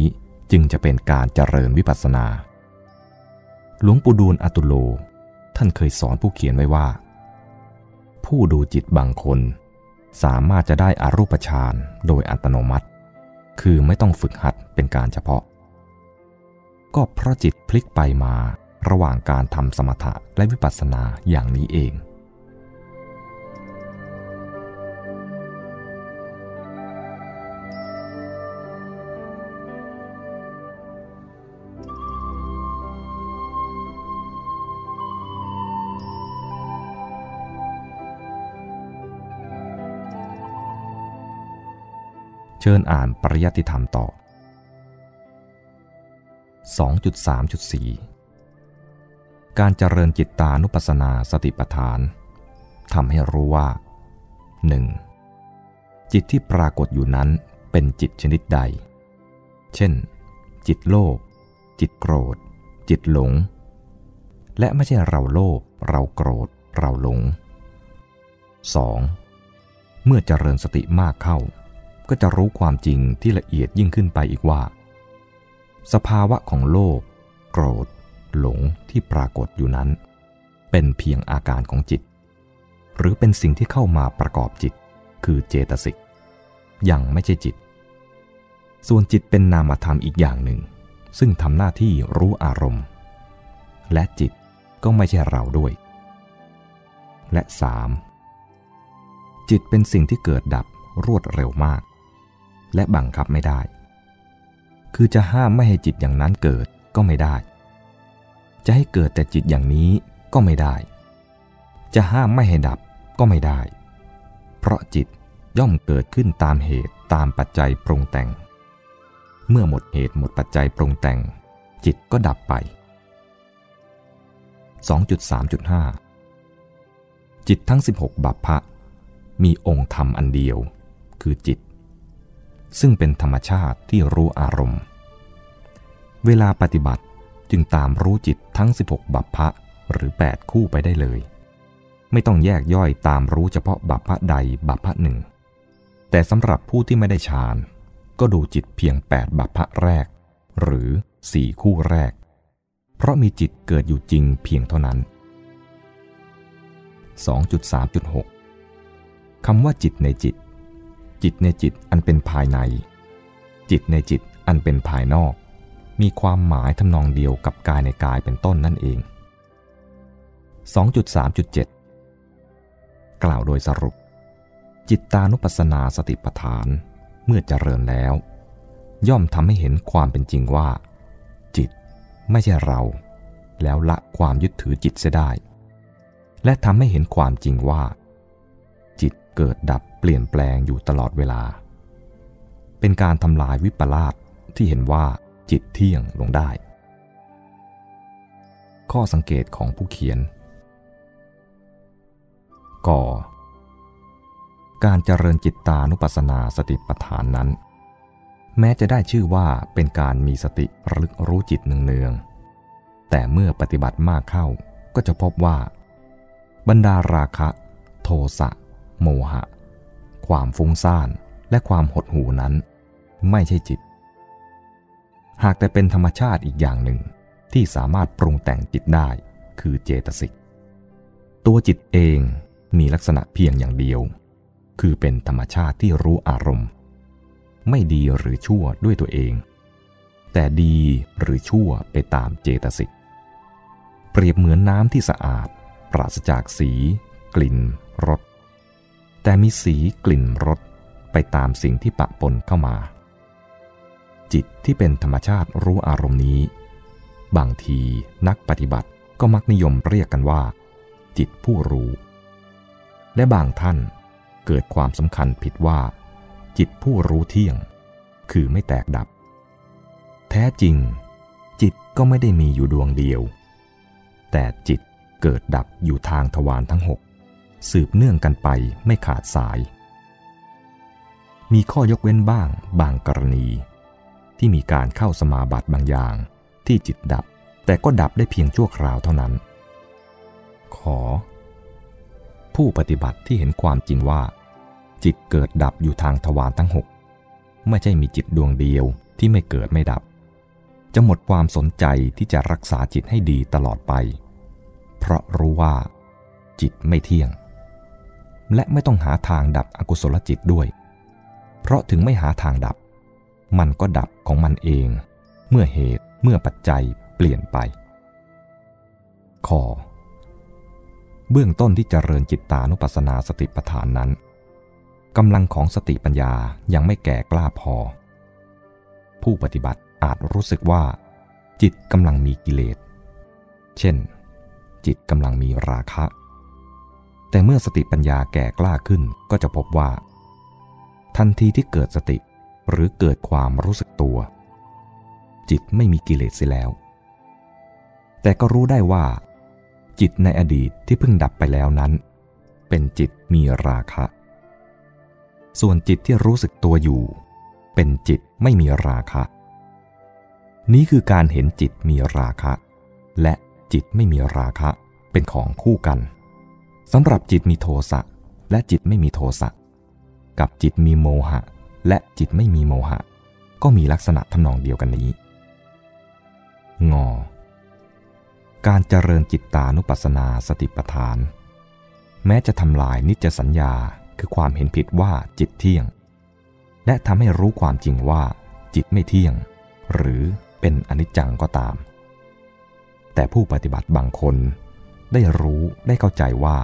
จึงจะเป็นการเจริญวิปัสสนา หลวงปู่ดูลอตุโล ท่านเคยสอนผู้เขียนไว้ว่า ผู้ดูจิตบางคน สามารถจะได้อารูปฌานโดยอัตโนมัติ คือไม่ต้องฝึกหัดเป็นการเฉพาะ ก็เพราะจิตพลิกไปมาระหว่างการทำสมถะและวิปัสสนาอย่างนี้เอง ชิญอ่านปริยัติธรรมต่อ 2.3.4 การเจริญจิตตานุปัสสนาสติปัฏฐานทำให้รู้ว่า 1. จิตที่ปรากฏอยู่นั้นเป็นจิตชนิดใด เช่น จิตโลภ จิตโกรธ จิตหลง และไม่ใช่เราโลภ เราโกรธ เราหลง 2. เมื่อเจริญสติมากเข้า ก็จะรู้ความจริงที่ละเอียดยิ่งขึ้นไปอีกว่า สภาวะของโลภโกรธ หลงที่ปรากฏอยู่นั้น เป็นเพียงอาการของจิต หรือเป็นสิ่งที่เข้ามาประกอบจิต คือเจตสิกยังไม่ใช่จิต ส่วนจิตเป็นนามธรรมอีกอย่างหนึ่ง ซึ่งทำหน้าที่รู้อารมณ์ และจิตก็ไม่ใช่เราด้วย และ 3. จิตเป็นสิ่งที่เกิดดับรวดเร็วมาก และบังคับไม่ได้ คือจะห้ามไม่ให้จิตอย่างนั้นเกิดก็ไม่ได้ จะให้เกิดแต่จิตอย่างนี้ก็ไม่ได้ จะห้ามไม่ให้ดับก็ไม่ได้ เพราะจิตย่อมเกิดขึ้นตามเหตุตามปัจจัยปรุงแต่ง เมื่อหมดเหตุหมดปัจจัยปรุงแต่ง จิตก็ดับไป 2.3.5 จิตทั้ง 16 บัพพะ มีองค์ธรรมอันเดียว คือจิต ซึ่งเป็นธรรมชาติที่รู้อารมณ์ เวลาปฏิบัติจึงตามรู้จิตทั้ง 16 บัพพะหรือ 8 คู่ไปได้เลย ไม่ต้องแยกย่อยตามรู้เฉพาะบัพพะใดบัพพะหนึ่ง แต่สำหรับผู้ที่ไม่ได้ฌาน ก็ดูจิตเพียง 8 บัพพะแรก หรือ 4 คู่แรก เพราะมีจิตเกิดอยู่จริงเพียงเท่านั้น 2.3.6คำว่าจิตในจิต จิตในจิตอันเป็นภายใน จิตในจิตอันเป็นภายนอก มีความหมายทำนองเดียวกับกายในกายเป็นต้นนั่นเอง 2.3.7 กล่าวโดยสรุป จิตตานุปัสสนาสติปัฏฐานเมื่อเจริญแล้ว ย่อมทำให้เห็นความเป็นจริงว่า จิตไม่ใช่เรา แล้วละความยึดถือจิตเสียได้ และทำให้เห็นความจริงว่า เกิดดับเปลี่ยนแปลงอยู่ตลอดเวลา เป็นการทำลายวิปลาสที่เห็นว่าจิตเที่ยงลงได้ ข้อสังเกตของผู้เขียนก่อการเจริญจิตตานุปัสสนาสติปัฏฐานนั้น แม้จะได้ชื่อว่าเป็นการมีสติระลึกรู้จิตเนืองๆแต่เมื่อปฏิบัติมากเข้าก็จะพบว่า บรรดาราคะ โทสะ โมหะ ความฟุ้งซ่านและความหดหู่นั้น ไม่ใช่จิต หากแต่เป็นธรรมชาติอีกอย่างหนึ่งที่สามารถปรุงแต่งจิตได้คือเจตสิก ตัวจิตเองมีลักษณะเพียงอย่างเดียว คือเป็นธรรมชาติที่รู้อารมณ์ ไม่ดีหรือชั่วด้วยตัวเอง แต่ดีหรือชั่วไปตามเจตสิก เปรียบเหมือนน้ำที่สะอาด ปราศจากสี กลิ่น รส แต่มีสีกลิ่นรสไปตามสิ่งที่ปะปนเข้ามา จิตที่เป็นธรรมชาติรู้อารมณ์นี้ บางทีนักปฏิบัติก็มักนิยมเรียกกันว่า จิตผู้รู้ และบางท่านเกิดความสำคัญผิดว่า จิตผู้รู้เที่ยง คือไม่แตกดับ แท้จริง จิตก็ไม่ได้มีอยู่ดวงเดียว แต่จิตเกิดดับอยู่ทางทวารทั้งหก สืบเนื่องกันไปไม่ขาดสาย มีข้อยกเว้นบ้างบางกรณี ที่มีการเข้าสมาบัติบางอย่างที่จิตดับแต่ก็ดับได้เพียงชั่วคราวเท่านั้น ขอ ผู้ปฏิบัติที่เห็นความจริงว่า จิตเกิดดับอยู่ทางทวารทั้งหกไม่ใช่มีจิตดวงเดียวที่ไม่เกิดไม่ดับ จะหมดความสนใจที่จะรักษาจิตให้ดีตลอดไป เพราะรู้ว่า จิตไม่เที่ยง และไม่ต้องหาทางดับอกุศลจิตด้วย เพราะถึงไม่หาทางดับ มันก็ดับของมันเอง เมื่อเหตุเมื่อปัจจัยเปลี่ยนไปขอเบื้องต้นที่จเจริญจิตตานุปัสสนาสติปัฏฐานนั้นกำลังของสติปัญญายังไม่แก่กล้าพอ ผู้ปฏิบัติอาจรู้สึกว่า จิตกำลังมีกิเลส เช่น จิตกำลังมีราคะ แต่เมื่อสติปัญญาแก่กล้าขึ้นก็จะพบว่า ทันทีที่เกิดสติหรือเกิดความรู้สึกตัว จิตไม่มีกิเลสเสียแล้ว แต่ก็รู้ได้ว่า จิตในอดีตที่เพิ่งดับไปแล้วนั้น เป็นจิตมีราคะ ส่วนจิตที่รู้สึกตัวอยู่ เป็นจิตไม่มีราคะ นี้คือการเห็นจิตมีราคะ และจิตไม่มีราคะเป็นของคู่กัน สำหรับจิตมีโทสะและจิตไม่มีโทสะกับจิตมีโมหะ และจิตไม่มีโมหะ ก็มีลักษณะทำนองเดียวกันนี้ งอ การเจริญจิตตานุปัสสนาสติปัฏฐาน แม้จะทำลายนิจสัญญาคือความเห็นผิดว่าจิตเที่ยง และทำให้รู้ความจริงว่า จิตไม่เที่ยง หรือเป็นอนิจจังก็ตาม แต่ผู้ปฏิบัติบางคนได้รู้ได้เข้าใจว่า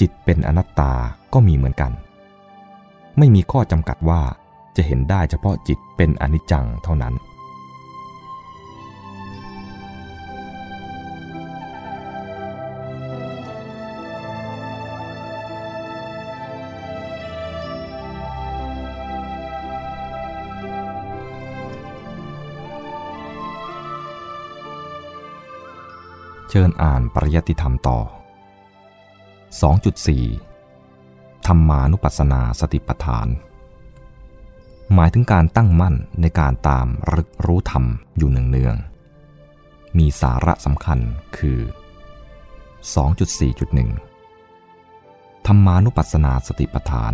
จิตเป็นอนัตตาก็มีเหมือนกัน ไม่มีข้อจำกัดว่าจะเห็นได้เฉพาะจิตเป็นอนิจจังเท่านั้น เชิญอ่านปริยติธรรมต่อ 2.4 ธรรมานุปัสสนาสติปัฏฐาน หมายถึงการตั้งมั่นในการตามรึกรู้ธรรมอยู่เนืองๆมีสาระสำคัญคือ 2.4.1 ธรรมานุปัสสนาสติปัฏฐาน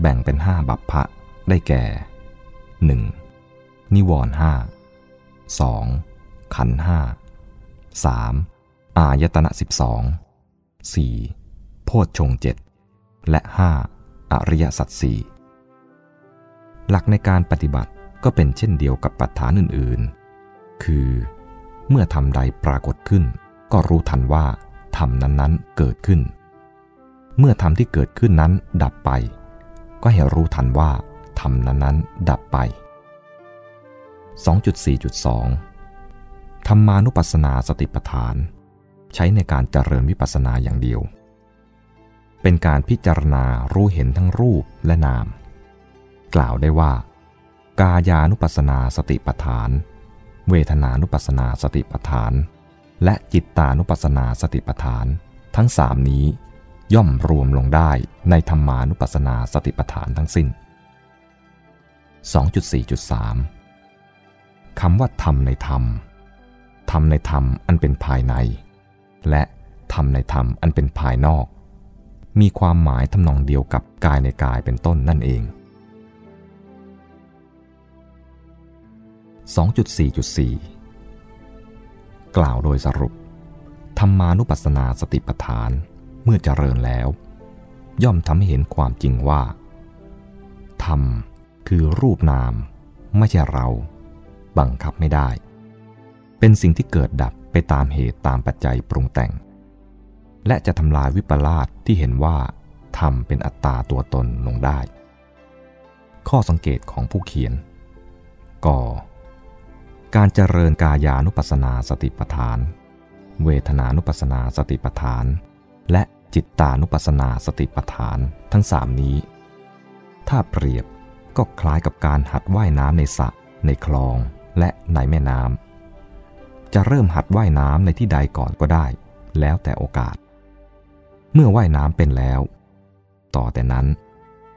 แบ่งเป็นห้าบัพพะได้แก่ 1. นิวรณ์ห้า 2. ขันห้า 3. อายตนะ12 4. โพชฌงเจ็ดและ 5. อริยสัจสี่หลักในการปฏิบัติก็เป็นเช่นเดียวกับปัฏฐานอื่นๆ คือ เมื่อทำใดปรากฏขึ้น ก็รู้ทันว่าทำนั้นๆเกิดขึ้น เมื่อทำที่เกิดขึ้นนั้นดับไป ก็ให้รู้ทันว่าทำนั้นๆดับไป 2.4.2 ธรรมานุปัสสนาสติปัฏฐาน ใช้ในการเจริญวิปัสสนาอย่างเดียว เป็นการพิจารณารู้เห็นทั้งรูปและนาม กล่าวได้ว่า กายานุปัสนาสติปัฏฐาน เวทนานุปัสนาสติปัฏฐาน และจิตตานุปัสนาสติปัฏฐาน ทั้งสามนี้ย่อมรวมลงได้ในธรรมานุปัสนาสติปัฏฐานทั้งสิ้น 2.4.3 คำว่าธรรมในธรรม ธรรมในธรรมอันเป็นภายใน และธรรมในธรรมอันเป็นภายนอก มีความหมายทำนองเดียวกับกายในกายเป็นต้นนั่นเอง 2.4.4 กล่าวโดยสรุป ธรรมานุปัสสนาสติปัฏฐานเมื่อเจริญแล้ว ย่อมทำให้เห็นความจริงว่า ธรรมคือรูปนาม ไม่ใช่เรา บังคับไม่ได้ เป็นสิ่งที่เกิดดับไปตามเหตุตามปัจจัยปรุงแต่ง และจะทำลายวิปลาสที่เห็นว่าธรรมเป็นอัตตาตัวตนลงได้ ข้อสังเกตของผู้เขียนก็การเจริญกายานุปัสสนาสติปัฏฐาน เวทนานุปัสสนาสติปัฏฐาน และจิตตานุปัสสนาสติปัฏฐานทั้งสามนี้ ถ้าเปรียบก็คล้ายกับการหัดว่ายน้ำในสระในคลองและในแม่น้ำจะเริ่มหัดว่ายน้ำในที่ใดก่อนก็ได้ แล้วแต่โอกาส เมื่อว่ายน้ำเป็นแล้ว ต่อแต่นั้น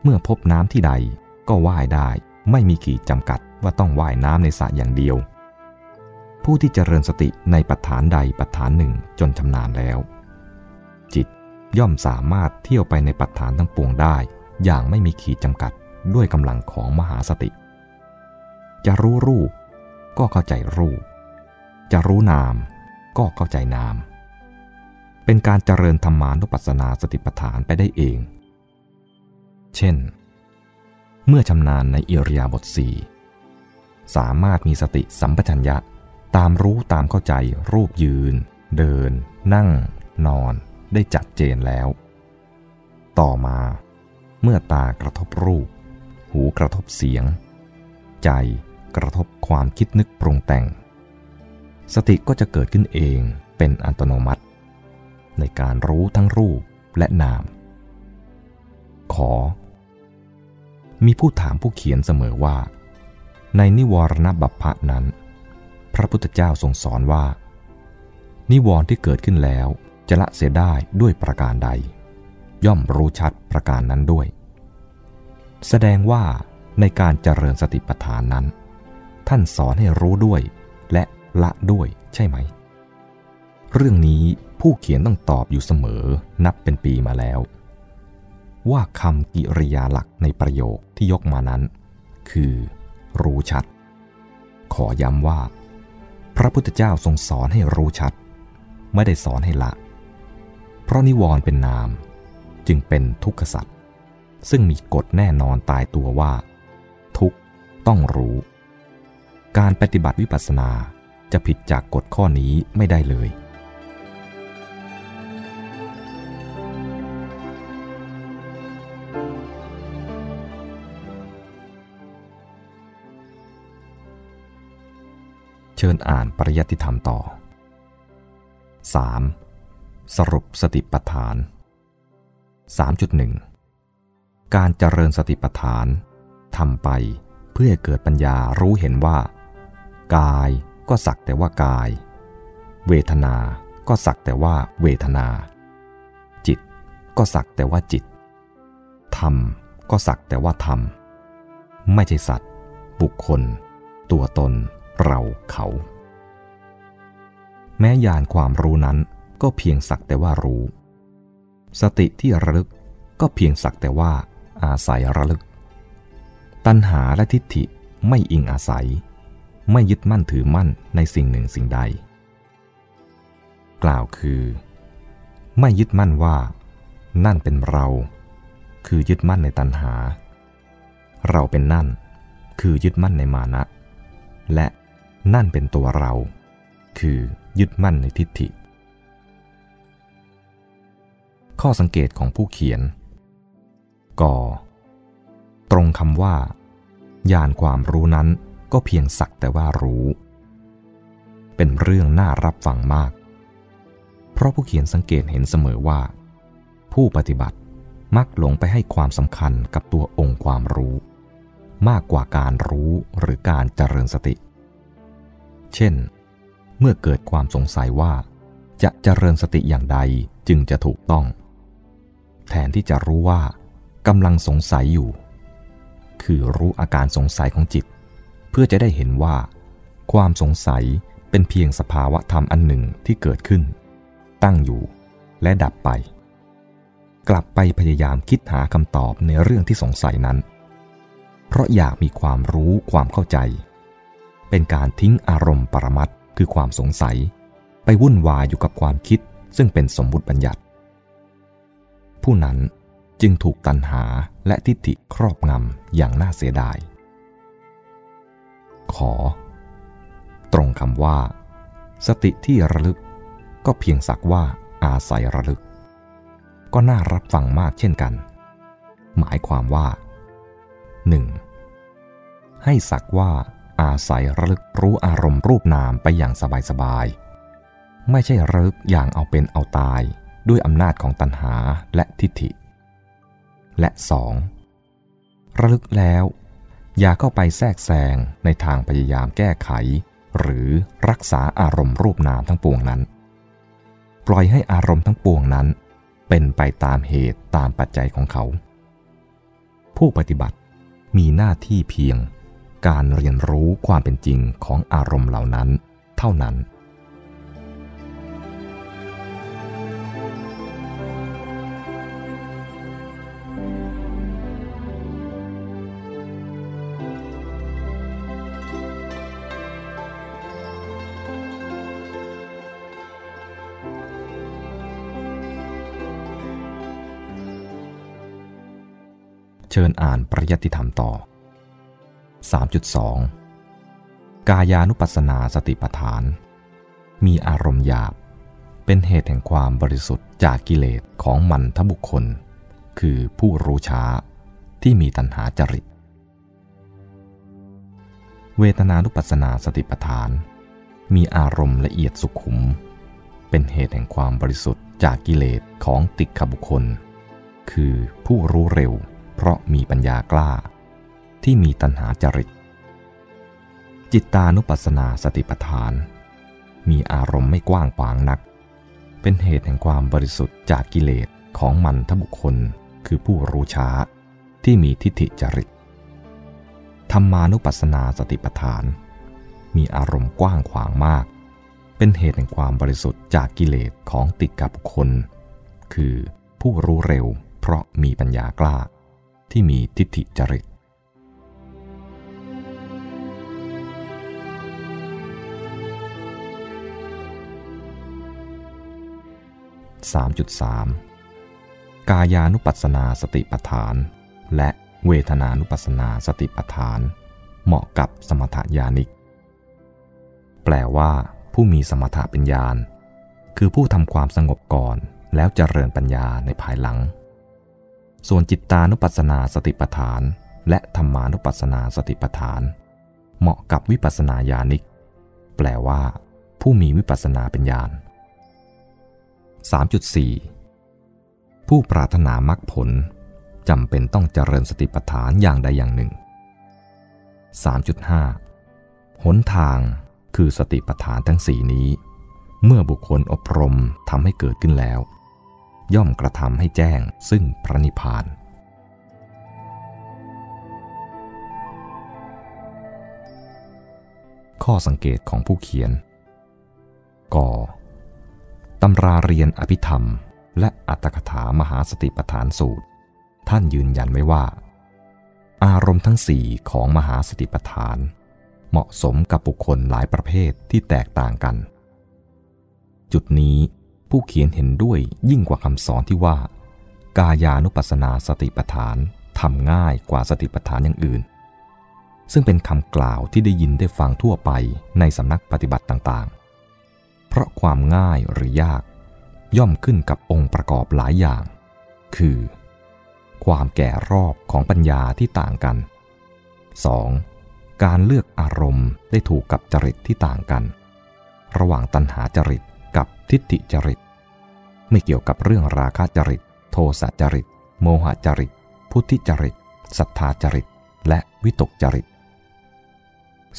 เมื่อพบน้ำที่ใดก็ว่ายได้ไม่มีขีดจำกัดว่าต้องว่ายน้ำในสระอย่างเดียว ผู้ที่เจริญสติในปัฏฐานใดปัฏฐานหนึ่งจนชำนาญแล้ว จิตย่อมสามารถเที่ยวไปในปัฏฐานทั้งปวงได้ อย่างไม่มีขีดจำกัดด้วยกำลังของมหาสติ จะรู้รูปก็เข้าใจรูป จะรู้นามก็เข้าใจนาม เป็นการเจริญธรรมานุปัสสนาสติปัฏฐานไปได้เอง เช่น เมื่อชำนาญในอิริยาบถสี่สามารถมีสติสัมปชัญญะตามรู้ตามเข้าใจรูปยืน เดิน นั่ง นอนได้จัดเจนแล้ว ต่อมา เมื่อตากระทบรูป หูกระทบเสียง ใจกระทบความคิดนึกปรุงแต่ง สติก็จะเกิดขึ้นเองเป็นอัตโนมัติ ในการรู้ทั้งรูปและนาม ขอ มีผู้ถามผู้เขียนเสมอว่า ในนิวรณบัพพะนั้น พระพุทธเจ้าทรงสอนว่า นิวรณ์ที่เกิดขึ้นแล้วจะละเสียได้ด้วยประการใด ย่อมรู้ชัดประการนั้นด้วย แสดงว่าในการเจริญสติปัฏฐานนั้น ท่านสอนให้รู้ด้วยและละด้วยใช่ไหม เรื่องนี้ ผู้เขียนต้องตอบอยู่เสมอนับเป็นปีมาแล้ว ว่าคำกิริยาหลักในประโยคที่ยกมานั้น คือ รู้ชัด ขอย้ำว่า พระพุทธเจ้าทรงสอนให้รู้ชัด ไม่ได้สอนให้ละ เพราะนิวรณ์เป็นนาม จึงเป็นทุกขสัตว์ซึ่งมีกฎแน่นอนตายตัวว่า ทุกต้องรู้ การปฏิบัติวิปัสสนาจะผิดจากกฎข้อนี้ไม่ได้เลย ชิญอ่านปริยัติธรรมต่อ 3. สรุปสติปัฏฐาน 3.1 การเจริญสติปัฏฐานทำไปเพื่อเกิดปัญญารู้เห็นว่า กายก็สักแต่ว่ากาย เวทนาก็สักแต่ว่าเวทนา จิตก็สักแต่ว่าจิต ธรรมก็สักแต่ว่าธรรม ไม่ใช่สัตว์ บุคคล ตัวตน เราเขา แม้ญาณความรู้นั้นก็เพียงสักแต่ว่ารู้ สติที่ระลึกก็เพียงสักแต่ว่าอาศัยระลึก ตัณหาและทิฏฐิไม่อิงอาศัย ไม่ยึดมั่นถือมั่นในสิ่งหนึ่งสิ่งใด กล่าวคือ ไม่ยึดมั่นว่า นั่นเป็นเรา คือยึดมั่นในตัณหา เราเป็นนั่น คือยึดมั่นในมานะ และ นั่นเป็นตัวเรา คือยึดมั่นในทิฏฐิ ข้อสังเกตของผู้เขียนกตรงคำว่า ญาณความรู้นั้นก็เพียงสักแต่ว่ารู้ เป็นเรื่องน่ารับฟังมาก เพราะผู้เขียนสังเกตเห็นเสมอว่า ผู้ปฏิบัติมักหลงไปให้ความสำคัญกับตัวองค์ความรู้ มากกว่าการรู้หรือการเจริญสติ เช่น เมื่อเกิดความสงสัยว่า จะเจริญสติอย่างใดจึงจะถูกต้อง แทนที่จะรู้ว่ากำลังสงสัยอยู่ คือรู้อาการสงสัยของจิต เพื่อจะได้เห็นว่า ความสงสัยเป็นเพียงสภาวะธรรมอันหนึ่งที่เกิดขึ้น ตั้งอยู่และดับไป กลับไปพยายามคิดหาคำตอบในเรื่องที่สงสัยนั้น เพราะอยากมีความรู้ความเข้าใจ เป็นการทิ้งอารมณ์ปรมัตคือความสงสัย ไปวุ่นวายอยู่กับความคิดซึ่งเป็นสมมุติบัญญัติ ผู้นั้นจึงถูกตันหาและทิฏฐิครอบงำอย่างน่าเสียดาย ขอ ตรงคำว่า สติที่ระลึก ก็เพียงสักว่าอาศัยระลึก ก็น่ารับฟังมากเช่นกัน หมายความว่า 1. ให้สักว่า อาศัยระลึกรู้อารมณ์รูปนามไปอย่างสบายๆ ไม่ใช่ระลึกอย่างเอาเป็นเอาตายด้วยอำนาจของตัณหาและทิฏฐิ และ 2. ระลึกแล้ว อย่าเข้าไปแทรกแซงในทางพยายามแก้ไข หรือรักษาอารมณ์รูปนามทั้งปวงนั้น ปล่อยให้อารมณ์ทั้งปวงนั้น เป็นไปตามเหตุตามปัจจัยของเขา ผู้ปฏิบัติมีหน้าที่เพียง การเรียนรู้ความเป็นจริงของอารมณ์เหล่านั้น เท่านั้น เชิญอ่านปริยัติธรรมต่อ 3.2 กายานุปัสสนาสติปัฏฐาน มีอารมณ์หยาบ เป็นเหตุแห่งความบริสุทธิ์จากกิเลสของมันทบุคคล คือผู้รู้ช้าที่มีตัณหาจริต เวทนานุปัสสนาสติปัฏฐาน มีอารมณ์ละเอียดสุขุม เป็นเหตุแห่งความบริสุทธิ์จากกิเลสของติขบุคคล คือผู้รู้เร็ว เพราะมีปัญญากล้า ที่มีตัณหาจริต จิตตานุปัสสนาสติปัฏฐาน มีอารมณ์ไม่กว้างขวางนัก เป็นเหตุแห่งความบริสุทธิ์จากกิเลสของมันทบุคคลคือผู้รู้ช้าที่มีทิฏฐิจริต ธรรมานุปัสสนาสติปัฏฐาน มีอารมณ์กว้างขวางมาก เป็นเหตุแห่งความบริสุทธิ์จากกิเลสของติกับบุคคล คือผู้รู้เร็วเพราะมีปัญญากล้าที่มีทิฏฐิจริต 3.3 กายานุปัสสนาสติปัฏฐาน และเวทนานุปัสสนาสติปัฏฐาน เหมาะกับสมถญาณิก แปลว่า ผู้มีสมถะเป็นญาณคือผู้ทำความสงบก่อนแล้วเจริญปัญญาในภายหลัง ส่วนจิตตานุปัสสนาสติปัฏฐาน และธรรมานุปัสสนาสติปัฏฐาน เหมาะกับวิปัสสนาญาณิก แปลว่า ผู้มีวิปัสสนาเป็นญาณ 3.4 ผู้ปรารถนามรรคผลจำเป็นต้องเจริญสติปัฏฐานอย่างใดอย่างหนึ่ง 3.5 หนทางคือสติปัฏฐานทั้งสี่นี้ เมื่อบุคคลอบรมทำให้เกิดขึ้นแล้ว ย่อมกระทำให้แจ้งซึ่งพระนิพพาน ข้อสังเกตของผู้เขียนก่อ ตำราเรียนอภิธรรม และอัตถกถามหาสติปัฏฐานสูตร ท่านยืนยันไว้ว่า อารมณ์ทั้งสี่ของมหาสติปัฏฐาน เหมาะสมกับบุคคลหลายประเภทที่แตกต่างกัน จุดนี้ผู้เขียนเห็นด้วยยิ่งกว่าคำสอนที่ว่า กายานุปัสสนาสติปัฏฐานทำง่ายกว่าสติปัฏฐานอย่างอื่น ซึ่งเป็นคำกล่าวที่ได้ยินได้ฟังทั่วไปในสำนักปฏิบัติต่างๆ เพราะความง่ายหรือยาก ย่อมขึ้นกับองค์ประกอบหลายอย่าง คือ ความแก่รอบของปัญญาที่ต่างกัน 2. การเลือกอารมณ์ได้ถูกกับจริตที่ต่างกัน ระหว่างตัณหาจริตกับทิฏฐิจริต ไม่เกี่ยวกับเรื่องราคะจริต โทสะจริต โมหจริต พุทธิจริตศรัทธาจริต และวิตกจริต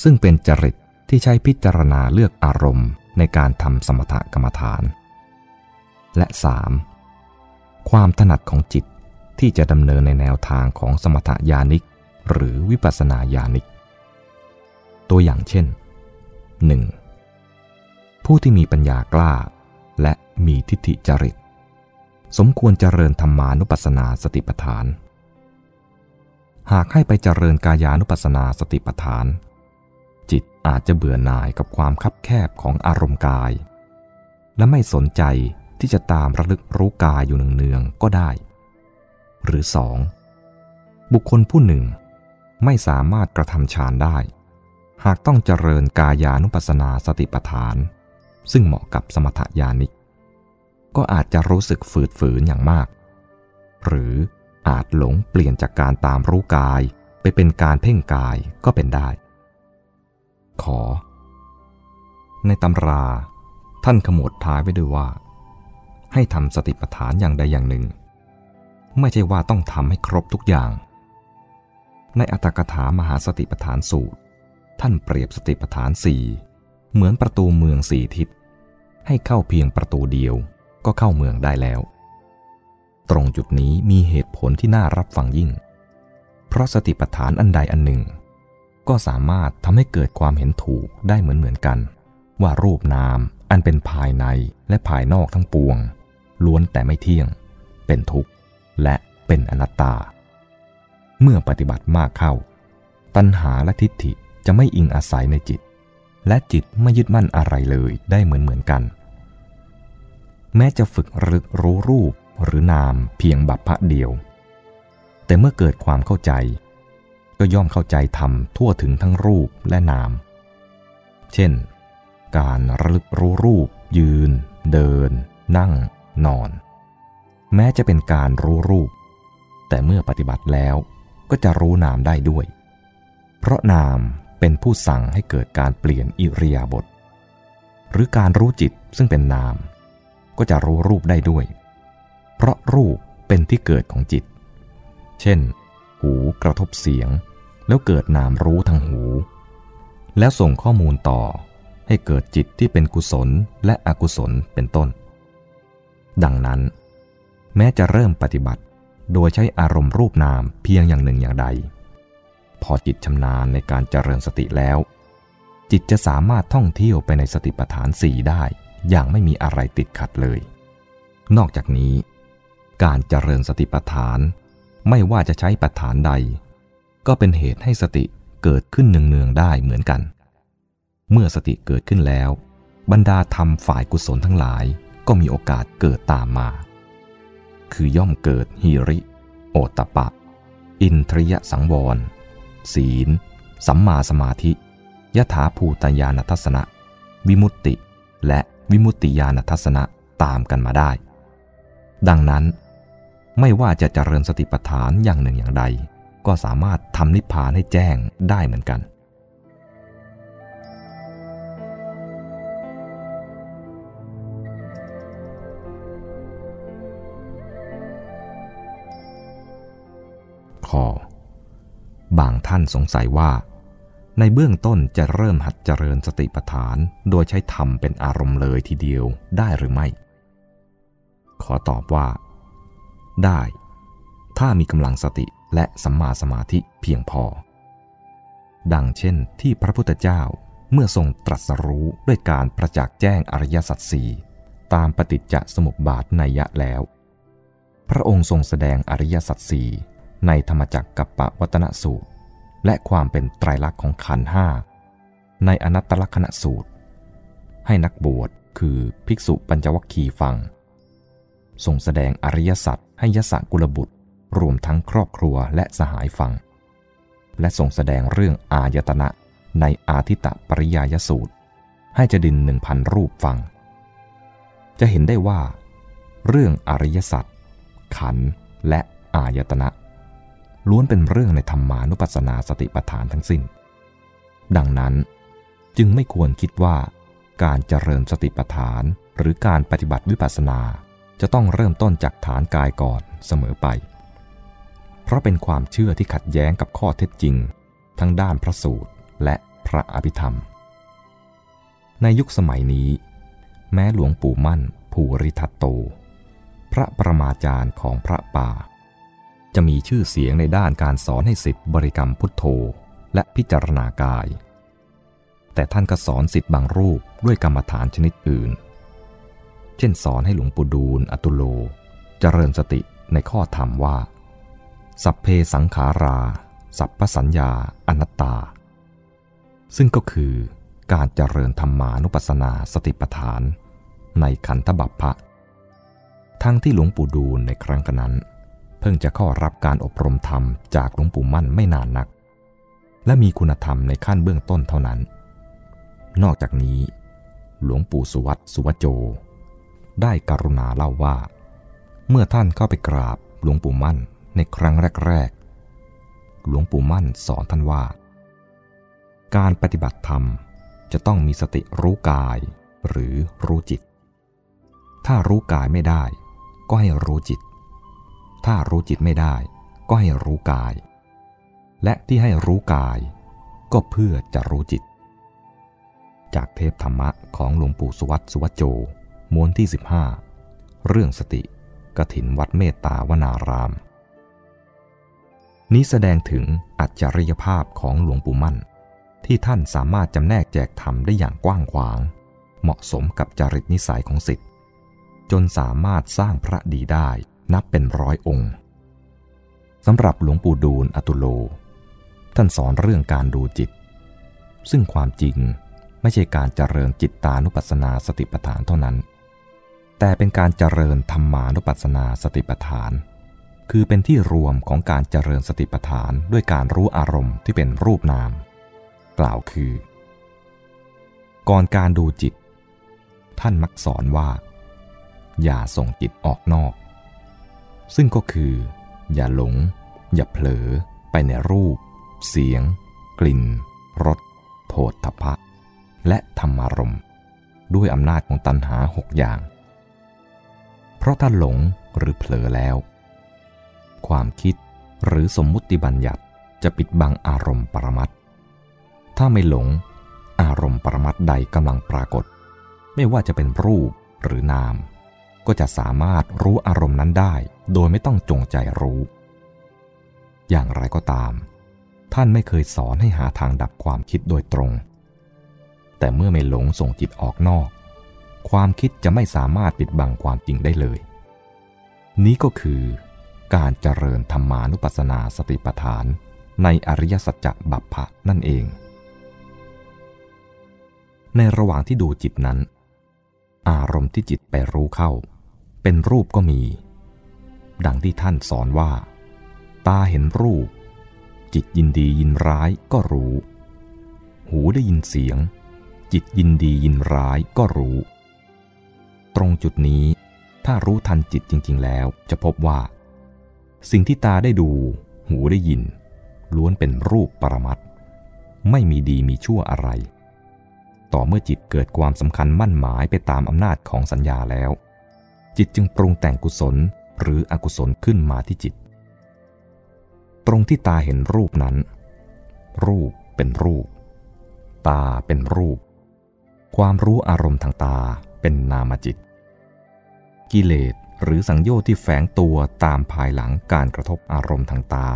ซึ่งเป็นจริตที่ใช้พิจารณาเลือกอารมณ์ ในการทำสมถกรรมฐาน และ 3. ความถนัดของจิตที่จะดำเนินในแนวทางของสมถญาณิก หรือวิปัสสนาญาณิก ตัวอย่างเช่น 1. ผู้ที่มีปัญญากล้า และมีทิฏฐิจริต สมควรเจริญธรรมานุปัสสนาสติปัฏฐาน หากให้ไปเจริญกายานุปัสสนาสติปัฏฐาน อาจจะเบื่อหน่ายกับความคับแคบของอารมณ์กาย และไม่สนใจที่จะตามระลึกรู้กายอยู่เนืองๆก็ได้ หรือสองบุคคลผู้หนึ่ง ไม่สามารถกระทำฌานได้ หากต้องเจริญกายานุปัสสนาสติปัฏฐาน ซึ่งเหมาะกับสมถยานิก ก็อาจจะรู้สึกฝืดฝืนอย่างมาก หรืออาจหลงเปลี่ยนจากการตามรู้กาย ไปเป็นการเพ่งกายก็เป็นได้ ขอ ในตำรา ท่านขมวดท้ายไว้ด้วยว่า ให้ทำสติปัฏฐานอย่างใดอย่างหนึ่ง ไม่ใช่ว่าต้องทำให้ครบทุกอย่าง ในอัตถกถามหาสติปัฏฐานสูตร ท่านเปรียบสติปัฏฐานสี่เหมือนประตูเมืองสี่ทิศ ให้เข้าเพียงประตูเดียวก็เข้าเมืองได้แล้ว ตรงจุดนี้มีเหตุผลที่น่ารับฟังยิ่ง เพราะสติปัฏฐานอันใดอันหนึ่ง ก็สามารถทำให้เกิดความเห็นถูกได้เหมือนเหมือนกัน ว่ารูปนามอันเป็นภายในและภายนอกทั้งปวง ล้วนแต่ไม่เที่ยง เป็นทุกข์ และเป็นอนัตตา เมื่อปฏิบัติมากเข้า ตัณหาและทิฏฐิจะไม่อิงอาศัยในจิต และจิตไม่ยึดมั่นอะไรเลยได้เหมือนเหมือนกัน แม้จะฝึกรึกรู้รูปหรือนามเพียงบัพพะเดียว แต่เมื่อเกิดความเข้าใจ ก็ย่อมเข้าใจธรรมทั่วถึงทั้งรูปและนาม เช่น การระลึกรู้รูป ยืน เดิน นั่ง นอน แม้จะเป็นการรู้รูป แต่เมื่อปฏิบัติแล้วก็จะรู้นามได้ด้วย เพราะนามเป็นผู้สั่งให้เกิดการเปลี่ยนอิริยาบถหรือการรู้จิตซึ่งเป็นนาม ก็จะรู้รูปได้ด้วย เพราะรูปเป็นที่เกิดของจิต เช่น หูกระทบเสียง แล้วเกิดนามรู้ทางหู แล้วส่งข้อมูลต่อให้เกิดจิตที่เป็นกุศลและอกุศลเป็นต้น ดังนั้น แม้จะเริ่มปฏิบัติโดยใช้อารมณ์รูปนามเพียงอย่างหนึ่งอย่างใด พอจิตชำนาญในการเจริญสติแล้ว จิตจะสามารถท่องเที่ยวไปในสติปัฏฐานสี่ได้อย่างไม่มีอะไรติดขัดเลย นอกจากนี้ การเจริญสติปัฏฐาน ไม่ว่าจะใช้ปัฏฐานใด ก็เป็นเหตุให้สติเกิดขึ้นเนืองๆได้เหมือนกัน เมื่อสติเกิดขึ้นแล้ว บรรดาธรรมฝ่ายกุศลทั้งหลายก็มีโอกาสเกิดตามมา คือย่อมเกิดฮิริ โอตปะ อินทริยสังวร ศีล สัมมาสมาธิยถาภูตญาณทัศนะ วิมุตติ และวิมุตติญาณทัศนะตามกันมาได้ ดังนั้น ไม่ว่าจะเจริญสติปัฏฐานอย่างหนึ่งอย่างใด ก็สามารถทำนิพพานให้แจ้งได้เหมือนกันขอบางท่านสงสัยว่า ในเบื้องต้นจะเริ่มหัดเจริญสติปัฏฐาน โดยใช้ธรรมเป็นอารมณ์เลยทีเดียวได้หรือไม่ ขอตอบว่า ได้ ถ้ามีกำลังสติ และสัมมาสมาธิเพียงพอ ดังเช่นที่พระพุทธเจ้าเมื่อทรงตรัสรู้ด้วยการประจักษ์แจ้งอริยสัจสี่ตามปฏิจจสมุปบาทในยะแล้ว พระองค์ทรงแสดงอริยสัจสี่ในธรรมจักรกับปวัตนสูตร และความเป็นไตรลักษณ์ของขันห้าในอนัตตลกนสูตร ให้นักบวชคือภิกษุปัญจวัคคีย์ฟัง ทรงแสดงอริยสัจให้ยศกุลบุตร รวมทั้งครอบครัวและสหายฟัง และทรงแสดงเรื่องอายตนะในอาทิตะปริยายสูตร ให้จดินหนึ่งพันรูปฟัง จะเห็นได้ว่า เรื่องอริยสัจขันและอายตนะ ล้วนเป็นเรื่องในธรรมานุปัสสนาสติปัฏฐานทั้งสิ้น ดังนั้นจึงไม่ควรคิดว่าการเจริญสติปัฏฐานหรือการปฏิบัติวิปัสสนา จะต้องเริ่มต้นจากฐานกายก่อนเสมอไป ราะเป็นความเชื่อที่ขัดแย้งกับข้อเท็จจริง ทั้งด้านพระสูตรและพระอภิธรรม ในยุคสมัยนี้ แม้หลวงปู่มั่นภูริทัตโต พระประมาจารย์ของพระป่า จะมีชื่อเสียงในด้านการสอนให้สิทธิบริกรรมพุทโธและพิจารณากาย แต่ท่านก็สอนสิทธิ์บางรูปด้วยกรรมฐานชนิดอื่น เช่นสอนให้หลวงปู่ดูลอตุโลจเจริญสติในข้อธรรมว่า สัพเพสังขารา สัพพสัญญาอนัตตา ซึ่งก็คือการเจริญธรรมานุปัสสนาสติปัฏฐาน ในขันธบัพพะ ทั้งที่หลวงปู่ดูลในครั้งนั้นเพิ่งจะเข้ารับการอบรมธรรมจากหลวงปู่มั่นไม่นานนัก และมีคุณธรรมในขั้นเบื้องต้นเท่านั้น นอกจากนี้ หลวงปู่สุวัตสุวโจ ได้กรุณาเล่าว่า เมื่อท่านเข้าไปกราบหลวงปู่มั่น ในครั้งแรก ๆ หลวงปู่มั่นสอนท่านว่า การปฏิบัติธรรมจะต้องมีสติรู้กายหรือรู้จิต ถ้ารู้กายไม่ได้ ก็ให้รู้จิต ถ้ารู้จิตไม่ได้ ก็ให้รู้กาย และที่ให้รู้กาย ก็เพื่อจะรู้จิต จากเทพธรรมะของหลวงปู่สุวัตสุวัจโจม้วนที่ 15 เรื่องสติกถินวัดเมตตาวนาราม นี้แสดงถึงอัจฉริยภาพของหลวงปู่มั่น ที่ท่านสามารถจำแนกแจกธรรมได้อย่างกว้างขวาง เหมาะสมกับจริตนิสัยของสิทธิ์จนสามารถสร้างพระดีได้นับเป็นร้อยองค์สำหรับหลวงปู่ดูลอตุโล ท่านสอนเรื่องการดูจิต ซึ่งความจริงไม่ใช่การเจริญจิตตานุปัสสนาสติปัฏฐานเท่านั้น แต่เป็นการเจริญธรรมานุปัสสนาสติปัฏฐาน คือเป็นที่รวมของการเจริญสติปัฏฐานด้วยการรู้อารมณ์ที่เป็นรูปนาม กล่าวคือ ก่อนการดูจิต ท่านมักสอนว่า อย่าส่งจิตออกนอก ซึ่งก็คือ อย่าหลง อย่าเผลอ ไปในรูป เสียง กลิ่นรสโผฏฐพะ และธรรมารมด้วยอำนาจของตัณหาหกอย่าง เพราะถ้าหลงหรือเผลอแล้ว ความคิด หรือสมมุติบัญญัติจะปิดบังอารมณ์ปรมัตถถ้าไม่หลง อารมณ์ปรมัตใดกำลังปรากฏ ไม่ว่าจะเป็นรูปหรือนาม ก็จะสามารถรู้อารมณ์นั้นได้ โดยไม่ต้องจงใจรู้ อย่างไรก็ตาม ท่านไม่เคยสอนให้หาทางดับความคิดโดยตรง แต่เมื่อไม่หลงส่งจิตออกนอก ความคิดจะไม่สามารถปิดบังความจริงได้เลย นี้ก็คือ การเจริญธรรมานุปัสสนาสติปัฏฐาน ในอริยสัจจะบัพพะนั่นเอง ในระหว่างที่ดูจิตนั้น อารมณ์ที่จิตไปรู้เข้า เป็นรูปก็มี ดังที่ท่านสอนว่า ตาเห็นรูป จิตยินดียินร้ายก็รู้ หูได้ยินเสียง จิตยินดียินร้ายก็รู้ ตรงจุดนี้ถ้ารู้ทันจิตจริง ๆ แล้วจะพบว่า สิ่งที่ตาได้ดู หูได้ยิน ล้วนเป็นรูปปรมัตไม่มีดีมีชั่วอะไร ต่อเมื่อจิตเกิดความสำคัญมั่นหมายไปตามอำนาจของสัญญาแล้ว จิตจึงปรุงแต่งกุศลหรืออกุศลขึ้นมาที่จิต ตรงที่ตาเห็นรูปนั้น รูปเป็นรูป ตาเป็นรูป ความรู้อารมณ์ทางตาเป็นนามจิต กิเลส หรือสังโยชน์ที่แฝงตัวตามภายหลังการกระทบอารมณ์ทางตา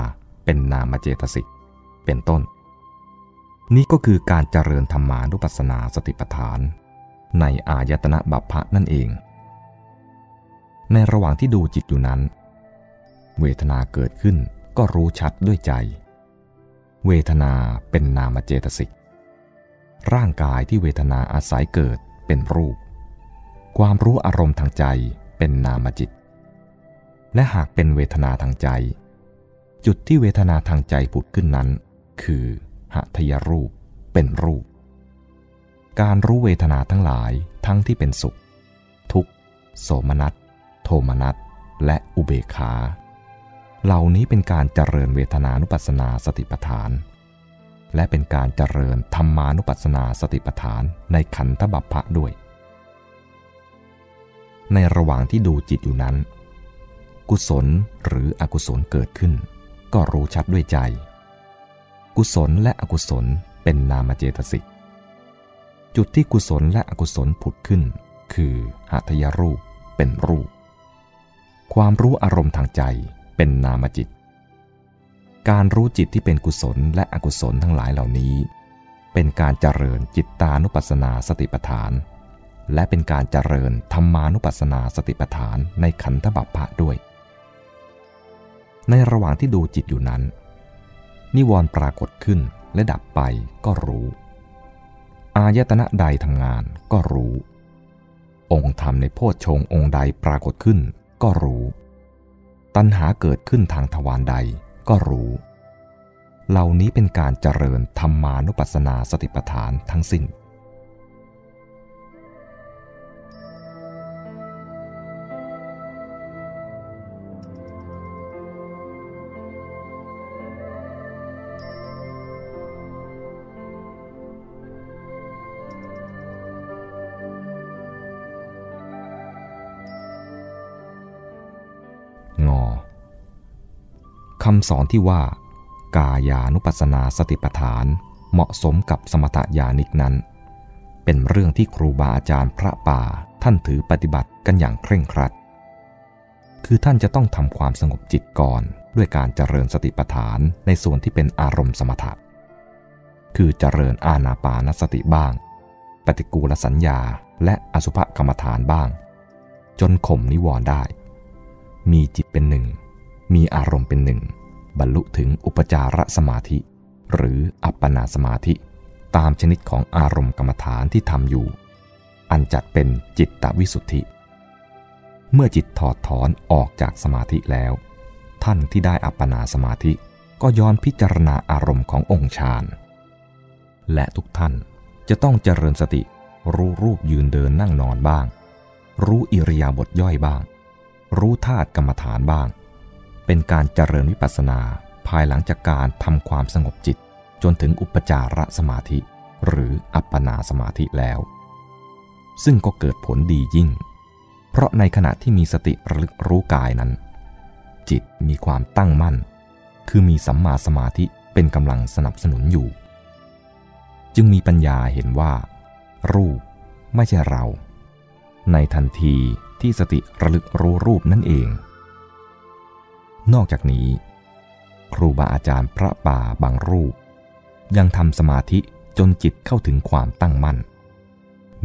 เป็นนามเจตสิก เป็นต้น นี่ก็คือการเจริญธรรมานุปัสสนาสติปัฏฐาน ในอายตนะบัพพะนั่นเอง ในระหว่างที่ดูจิตอยู่นั้น เวทนาเกิดขึ้นก็รู้ชัดด้วยใจ เวทนาเป็นนามเจตสิก ร่างกายที่เวทนาอาศัยเกิดเป็นรูป ความรู้อารมณ์ทางใจ เป็นนามจิต และหากเป็นเวทนาทางใจ จุดที่เวทนาทางใจผุดขึ้นนั้น คือหัตยรูปเป็นรูป การรู้เวทนาทั้งหลายทั้งที่เป็นสุข ทุกโสมนัส โทมนัส และอุเบกขา เหล่านี้เป็นการเจริญเวทนานุปัสสนาสติปัฏฐาน และเป็นการเจริญธรรมานุปัสสนาสติปัฏฐานในขันธบัพพะด้วย ในระหว่างที่ดูจิตอยู่นั้น กุศลหรืออกุศลเกิดขึ้น ก็รู้ชัดด้วยใจ กุศลและอกุศลเป็นนามเจตสิกจุดที่กุศลและอกุศลผุดขึ้น คือหัตยรูปเป็นรูป ความรู้อารมณ์ทางใจเป็นนามจิต การรู้จิตที่เป็นกุศลและอกุศลทั้งหลายเหล่านี้ เป็นการเจริญจิตตานุปัสสนาสติปัฏฐาน และเป็นการเจริญธรรมานุปัสสนาสติปัฏฐานในขันธบัพพะด้วย ในระหว่างที่ดูจิตอยู่นั้น นิวรณ์ปรากฏขึ้นและดับไปก็รู้ อายตนะใดทำงานก็รู้ องค์ธรรมในโพชฌงองค์ใดปรากฏขึ้นก็รู้ ตัณหาเกิดขึ้นทางทวารใดก็รู้ เหล่านี้เป็นการเจริญธรรมานุปัสสนาสติปัฏฐานทั้งสิ้นำสอนที่ว่า กายานุปัสนาสติปัฏฐานเหมาะสมกับสมถยานิกนั้น เป็นเรื่องที่ครูบาอาจารย์พระป่าท่านถือปฏิบัติกันอย่างเคร่งครัด คือท่านจะต้องทำความสงบจิตก่อนด้วยการเจริญสติปัฏฐานในส่วนที่เป็นอารมณ์สมถะ คือเจริญอาณาปานสติบ้าง ปฏิกูลสัญญาและอสุภกรรมฐานบ้าง จนข่มนิวรณ์ได้ มีจิตเป็นหนึ่ง มีอารมณ์เป็นหนึ่ง บรรลุถึงอุปจารสมาธิ หรืออัปปนาสมาธิ ตามชนิดของอารมณ์กรรมฐานที่ทำอยู่ อันจัดเป็นจิตตวิสุทธิ เมื่อจิตถอดถอนออกจากสมาธิแล้ว ท่านที่ได้อัปปนาสมาธิก็ย้อนพิจารณาอารมณ์ขององค์ฌานและทุกท่านจะต้องเจริญสติ รู้รูปยืนเดินนั่งนอนบ้าง รู้อิริยาบถย่อยบ้าง รู้ธาตุกรรมฐานบ้าง เป็นการเจริญวิปัสสนาภายหลังจากการทำความสงบจิต จนถึงอุปจารสมาธิ หรืออัปปนาสมาธิแล้ว ซึ่งก็เกิดผลดียิ่ง เพราะในขณะที่มีสติระลึกรู้กายนั้น จิตมีความตั้งมั่น คือมีสัมมาสมาธิเป็นกำลังสนับสนุนอยู่ จึงมีปัญญาเห็นว่า รูปไม่ใช่เรา ในทันทีที่สติระลึกรู้รูปนั่นเอง นอกจากนี้ ครูบาอาจารย์พระป่าบางรูป ยังทำสมาธิจนจิตเข้าถึงความตั้งมั่น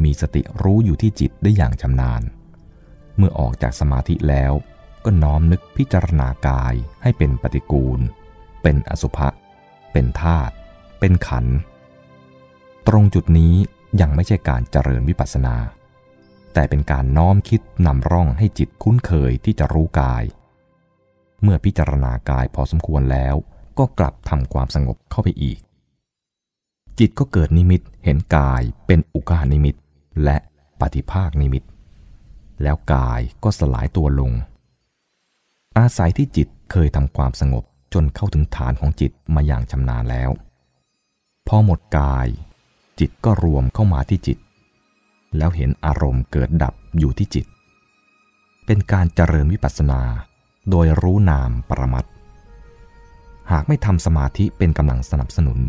มีสติรู้อยู่ที่จิตได้อย่างชำนาญ เมื่อออกจากสมาธิแล้วก็น้อมนึกพิจารณากายให้เป็นปฏิกูล เป็นอสุภะ เป็นธาตุ เป็นขัน ตรงจุดนี้ยังไม่ใช่การเจริญวิปัสสนา แต่เป็นการน้อมคิดนำร่องให้จิตคุ้นเคยที่จะรู้กาย เมื่อพิจารณากายพอสมควรแล้ว ก็กลับทำความสงบเข้าไปอีก จิตก็เกิดนิมิตเห็นกายเป็นอุกานิมิต และปฏิภาคนิมิต แล้วกายก็สลายตัวลง อาศัยที่จิตเคยทำความสงบจนเข้าถึงฐานของจิตมาอย่างชำนาญแล้ว พอหมดกาย จิตก็รวมเข้ามาที่จิต แล้วเห็นอารมณ์เกิดดับอยู่ที่จิต เป็นการเจริญวิปัสสนา โดยรู้นามปรมัตหากไม่ทำสมาธิเป็นกำลังสนับสนุน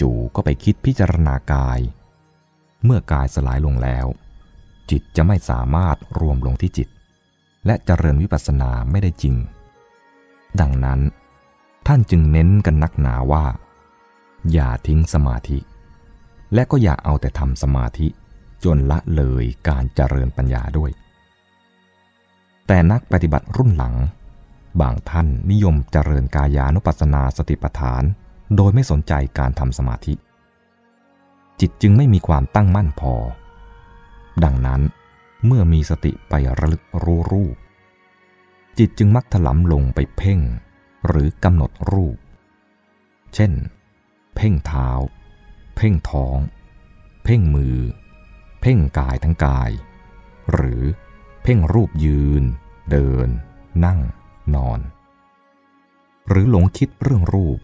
จู่ๆก็ไปคิดพิจารณากาย เมื่อกายสลายลงแล้ว จิตจะไม่สามารถรวมลงที่จิต และเจริญวิปัสสนาไม่ได้จริง ดังนั้น ท่านจึงเน้นกันนักหนาว่า อย่าทิ้งสมาธิ และก็อย่าเอาแต่ทำสมาธิจนละเลยการเจริญปัญญาด้วย แต่นักปฏิบัติรุ่นหลัง บางท่านนิยมเจริญกายานุปัสสนาสติปัฏฐาน โดยไม่สนใจการทำสมาธิ จิตจึงไม่มีความตั้งมั่นพอ ดังนั้นเมื่อมีสติไประลึกรู้รูป จิตจึงมักถลำลงไปเพ่ง หรือกำหนดรูป เช่น เพ่งเท้า เพ่งท้อง เพ่งมือ เพ่งกายทั้งกาย หรือ พ่งรูปยืน เดิน นั่ง นอน หรือหลงคิดเรื่องรูป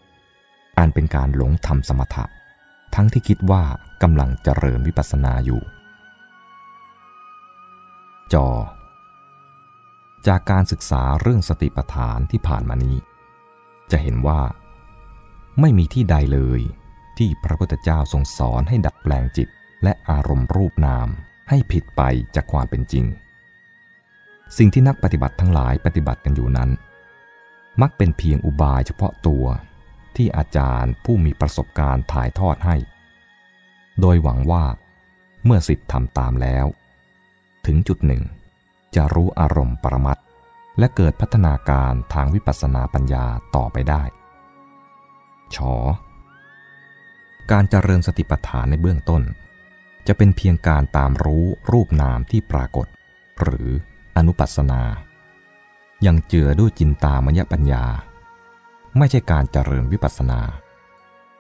อันเป็นการหลงทำสมถะ ทั้งที่คิดว่ากำลังเจริญวิปัสสนาอยู่ จอ จากการศึกษาเรื่องสติปัฏฐานที่ผ่านมานี้ จะเห็นว่า ไม่มีที่ใดเลยที่พระพุทธเจ้าทรงสอนให้ดัดแปลงจิตและอารมณ์รูปนามให้ผิดไปจากความเป็นจริง สิ่งที่นักปฏิบัติทั้งหลายปฏิบัติกันอยู่นั้น มักเป็นเพียงอุบายเฉพาะตัวที่อาจารย์ผู้มีประสบการณ์ถ่ายทอดให้ โดยหวังว่า เมื่อสิทธิ์ทำตามแล้ว ถึงจุดหนึ่ง จะรู้อารมณ์ปรมัตและเกิดพัฒนาการทางวิปัสสนาปัญญาต่อไปได้ ชอ การเจริญสติปัฏฐานในเบื้องต้น จะเป็นเพียงการตามรู้รูปนามที่ปรากฏ หรือ อนุปัสนา ยังเจือด้วยจินตามยปัญญา ไม่ใช่การเจริญวิปัสนา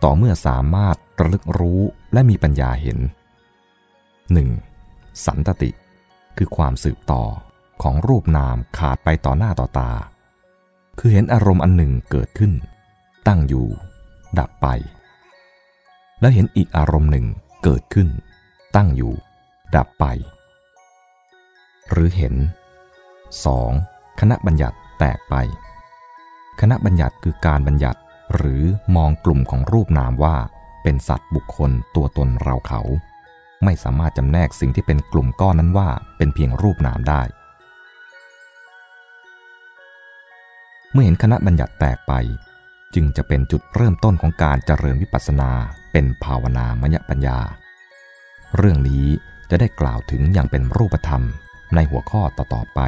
ต่อเมื่อสามารถระลึกรู้และมีปัญญาเห็น 1. สันตติ คือความสืบต่อของรูปนามขาดไปต่อหน้าต่อตา คือเห็นอารมณ์อันหนึ่งเกิดขึ้น ตั้งอยู่ ดับไป แล้วเห็นอีกอารมณ์หนึ่งเกิดขึ้น ตั้งอยู่ ดับไป หรือเห็น 2. คณะบัญญัติแตกไป คณะบัญญัติคือการบัญญัติ หรือมองกลุ่มของรูปนามว่า เป็นสัตว์บุคคลตัวตนเราเขา ไม่สามารถจำแนกสิ่งที่เป็นกลุ่มก้อนนั้นว่า เป็นเพียงรูปนามได้ เมื่อเห็นคณะบัญญัติแตกไป จึงจะเป็นจุดเริ่มต้นของการเจริญวิปัสสนา เป็นภาวนามยปัญญา เรื่องนี้จะได้กล่าวถึงอย่างเป็นรูปธรรมในหัวข้อต่อๆไป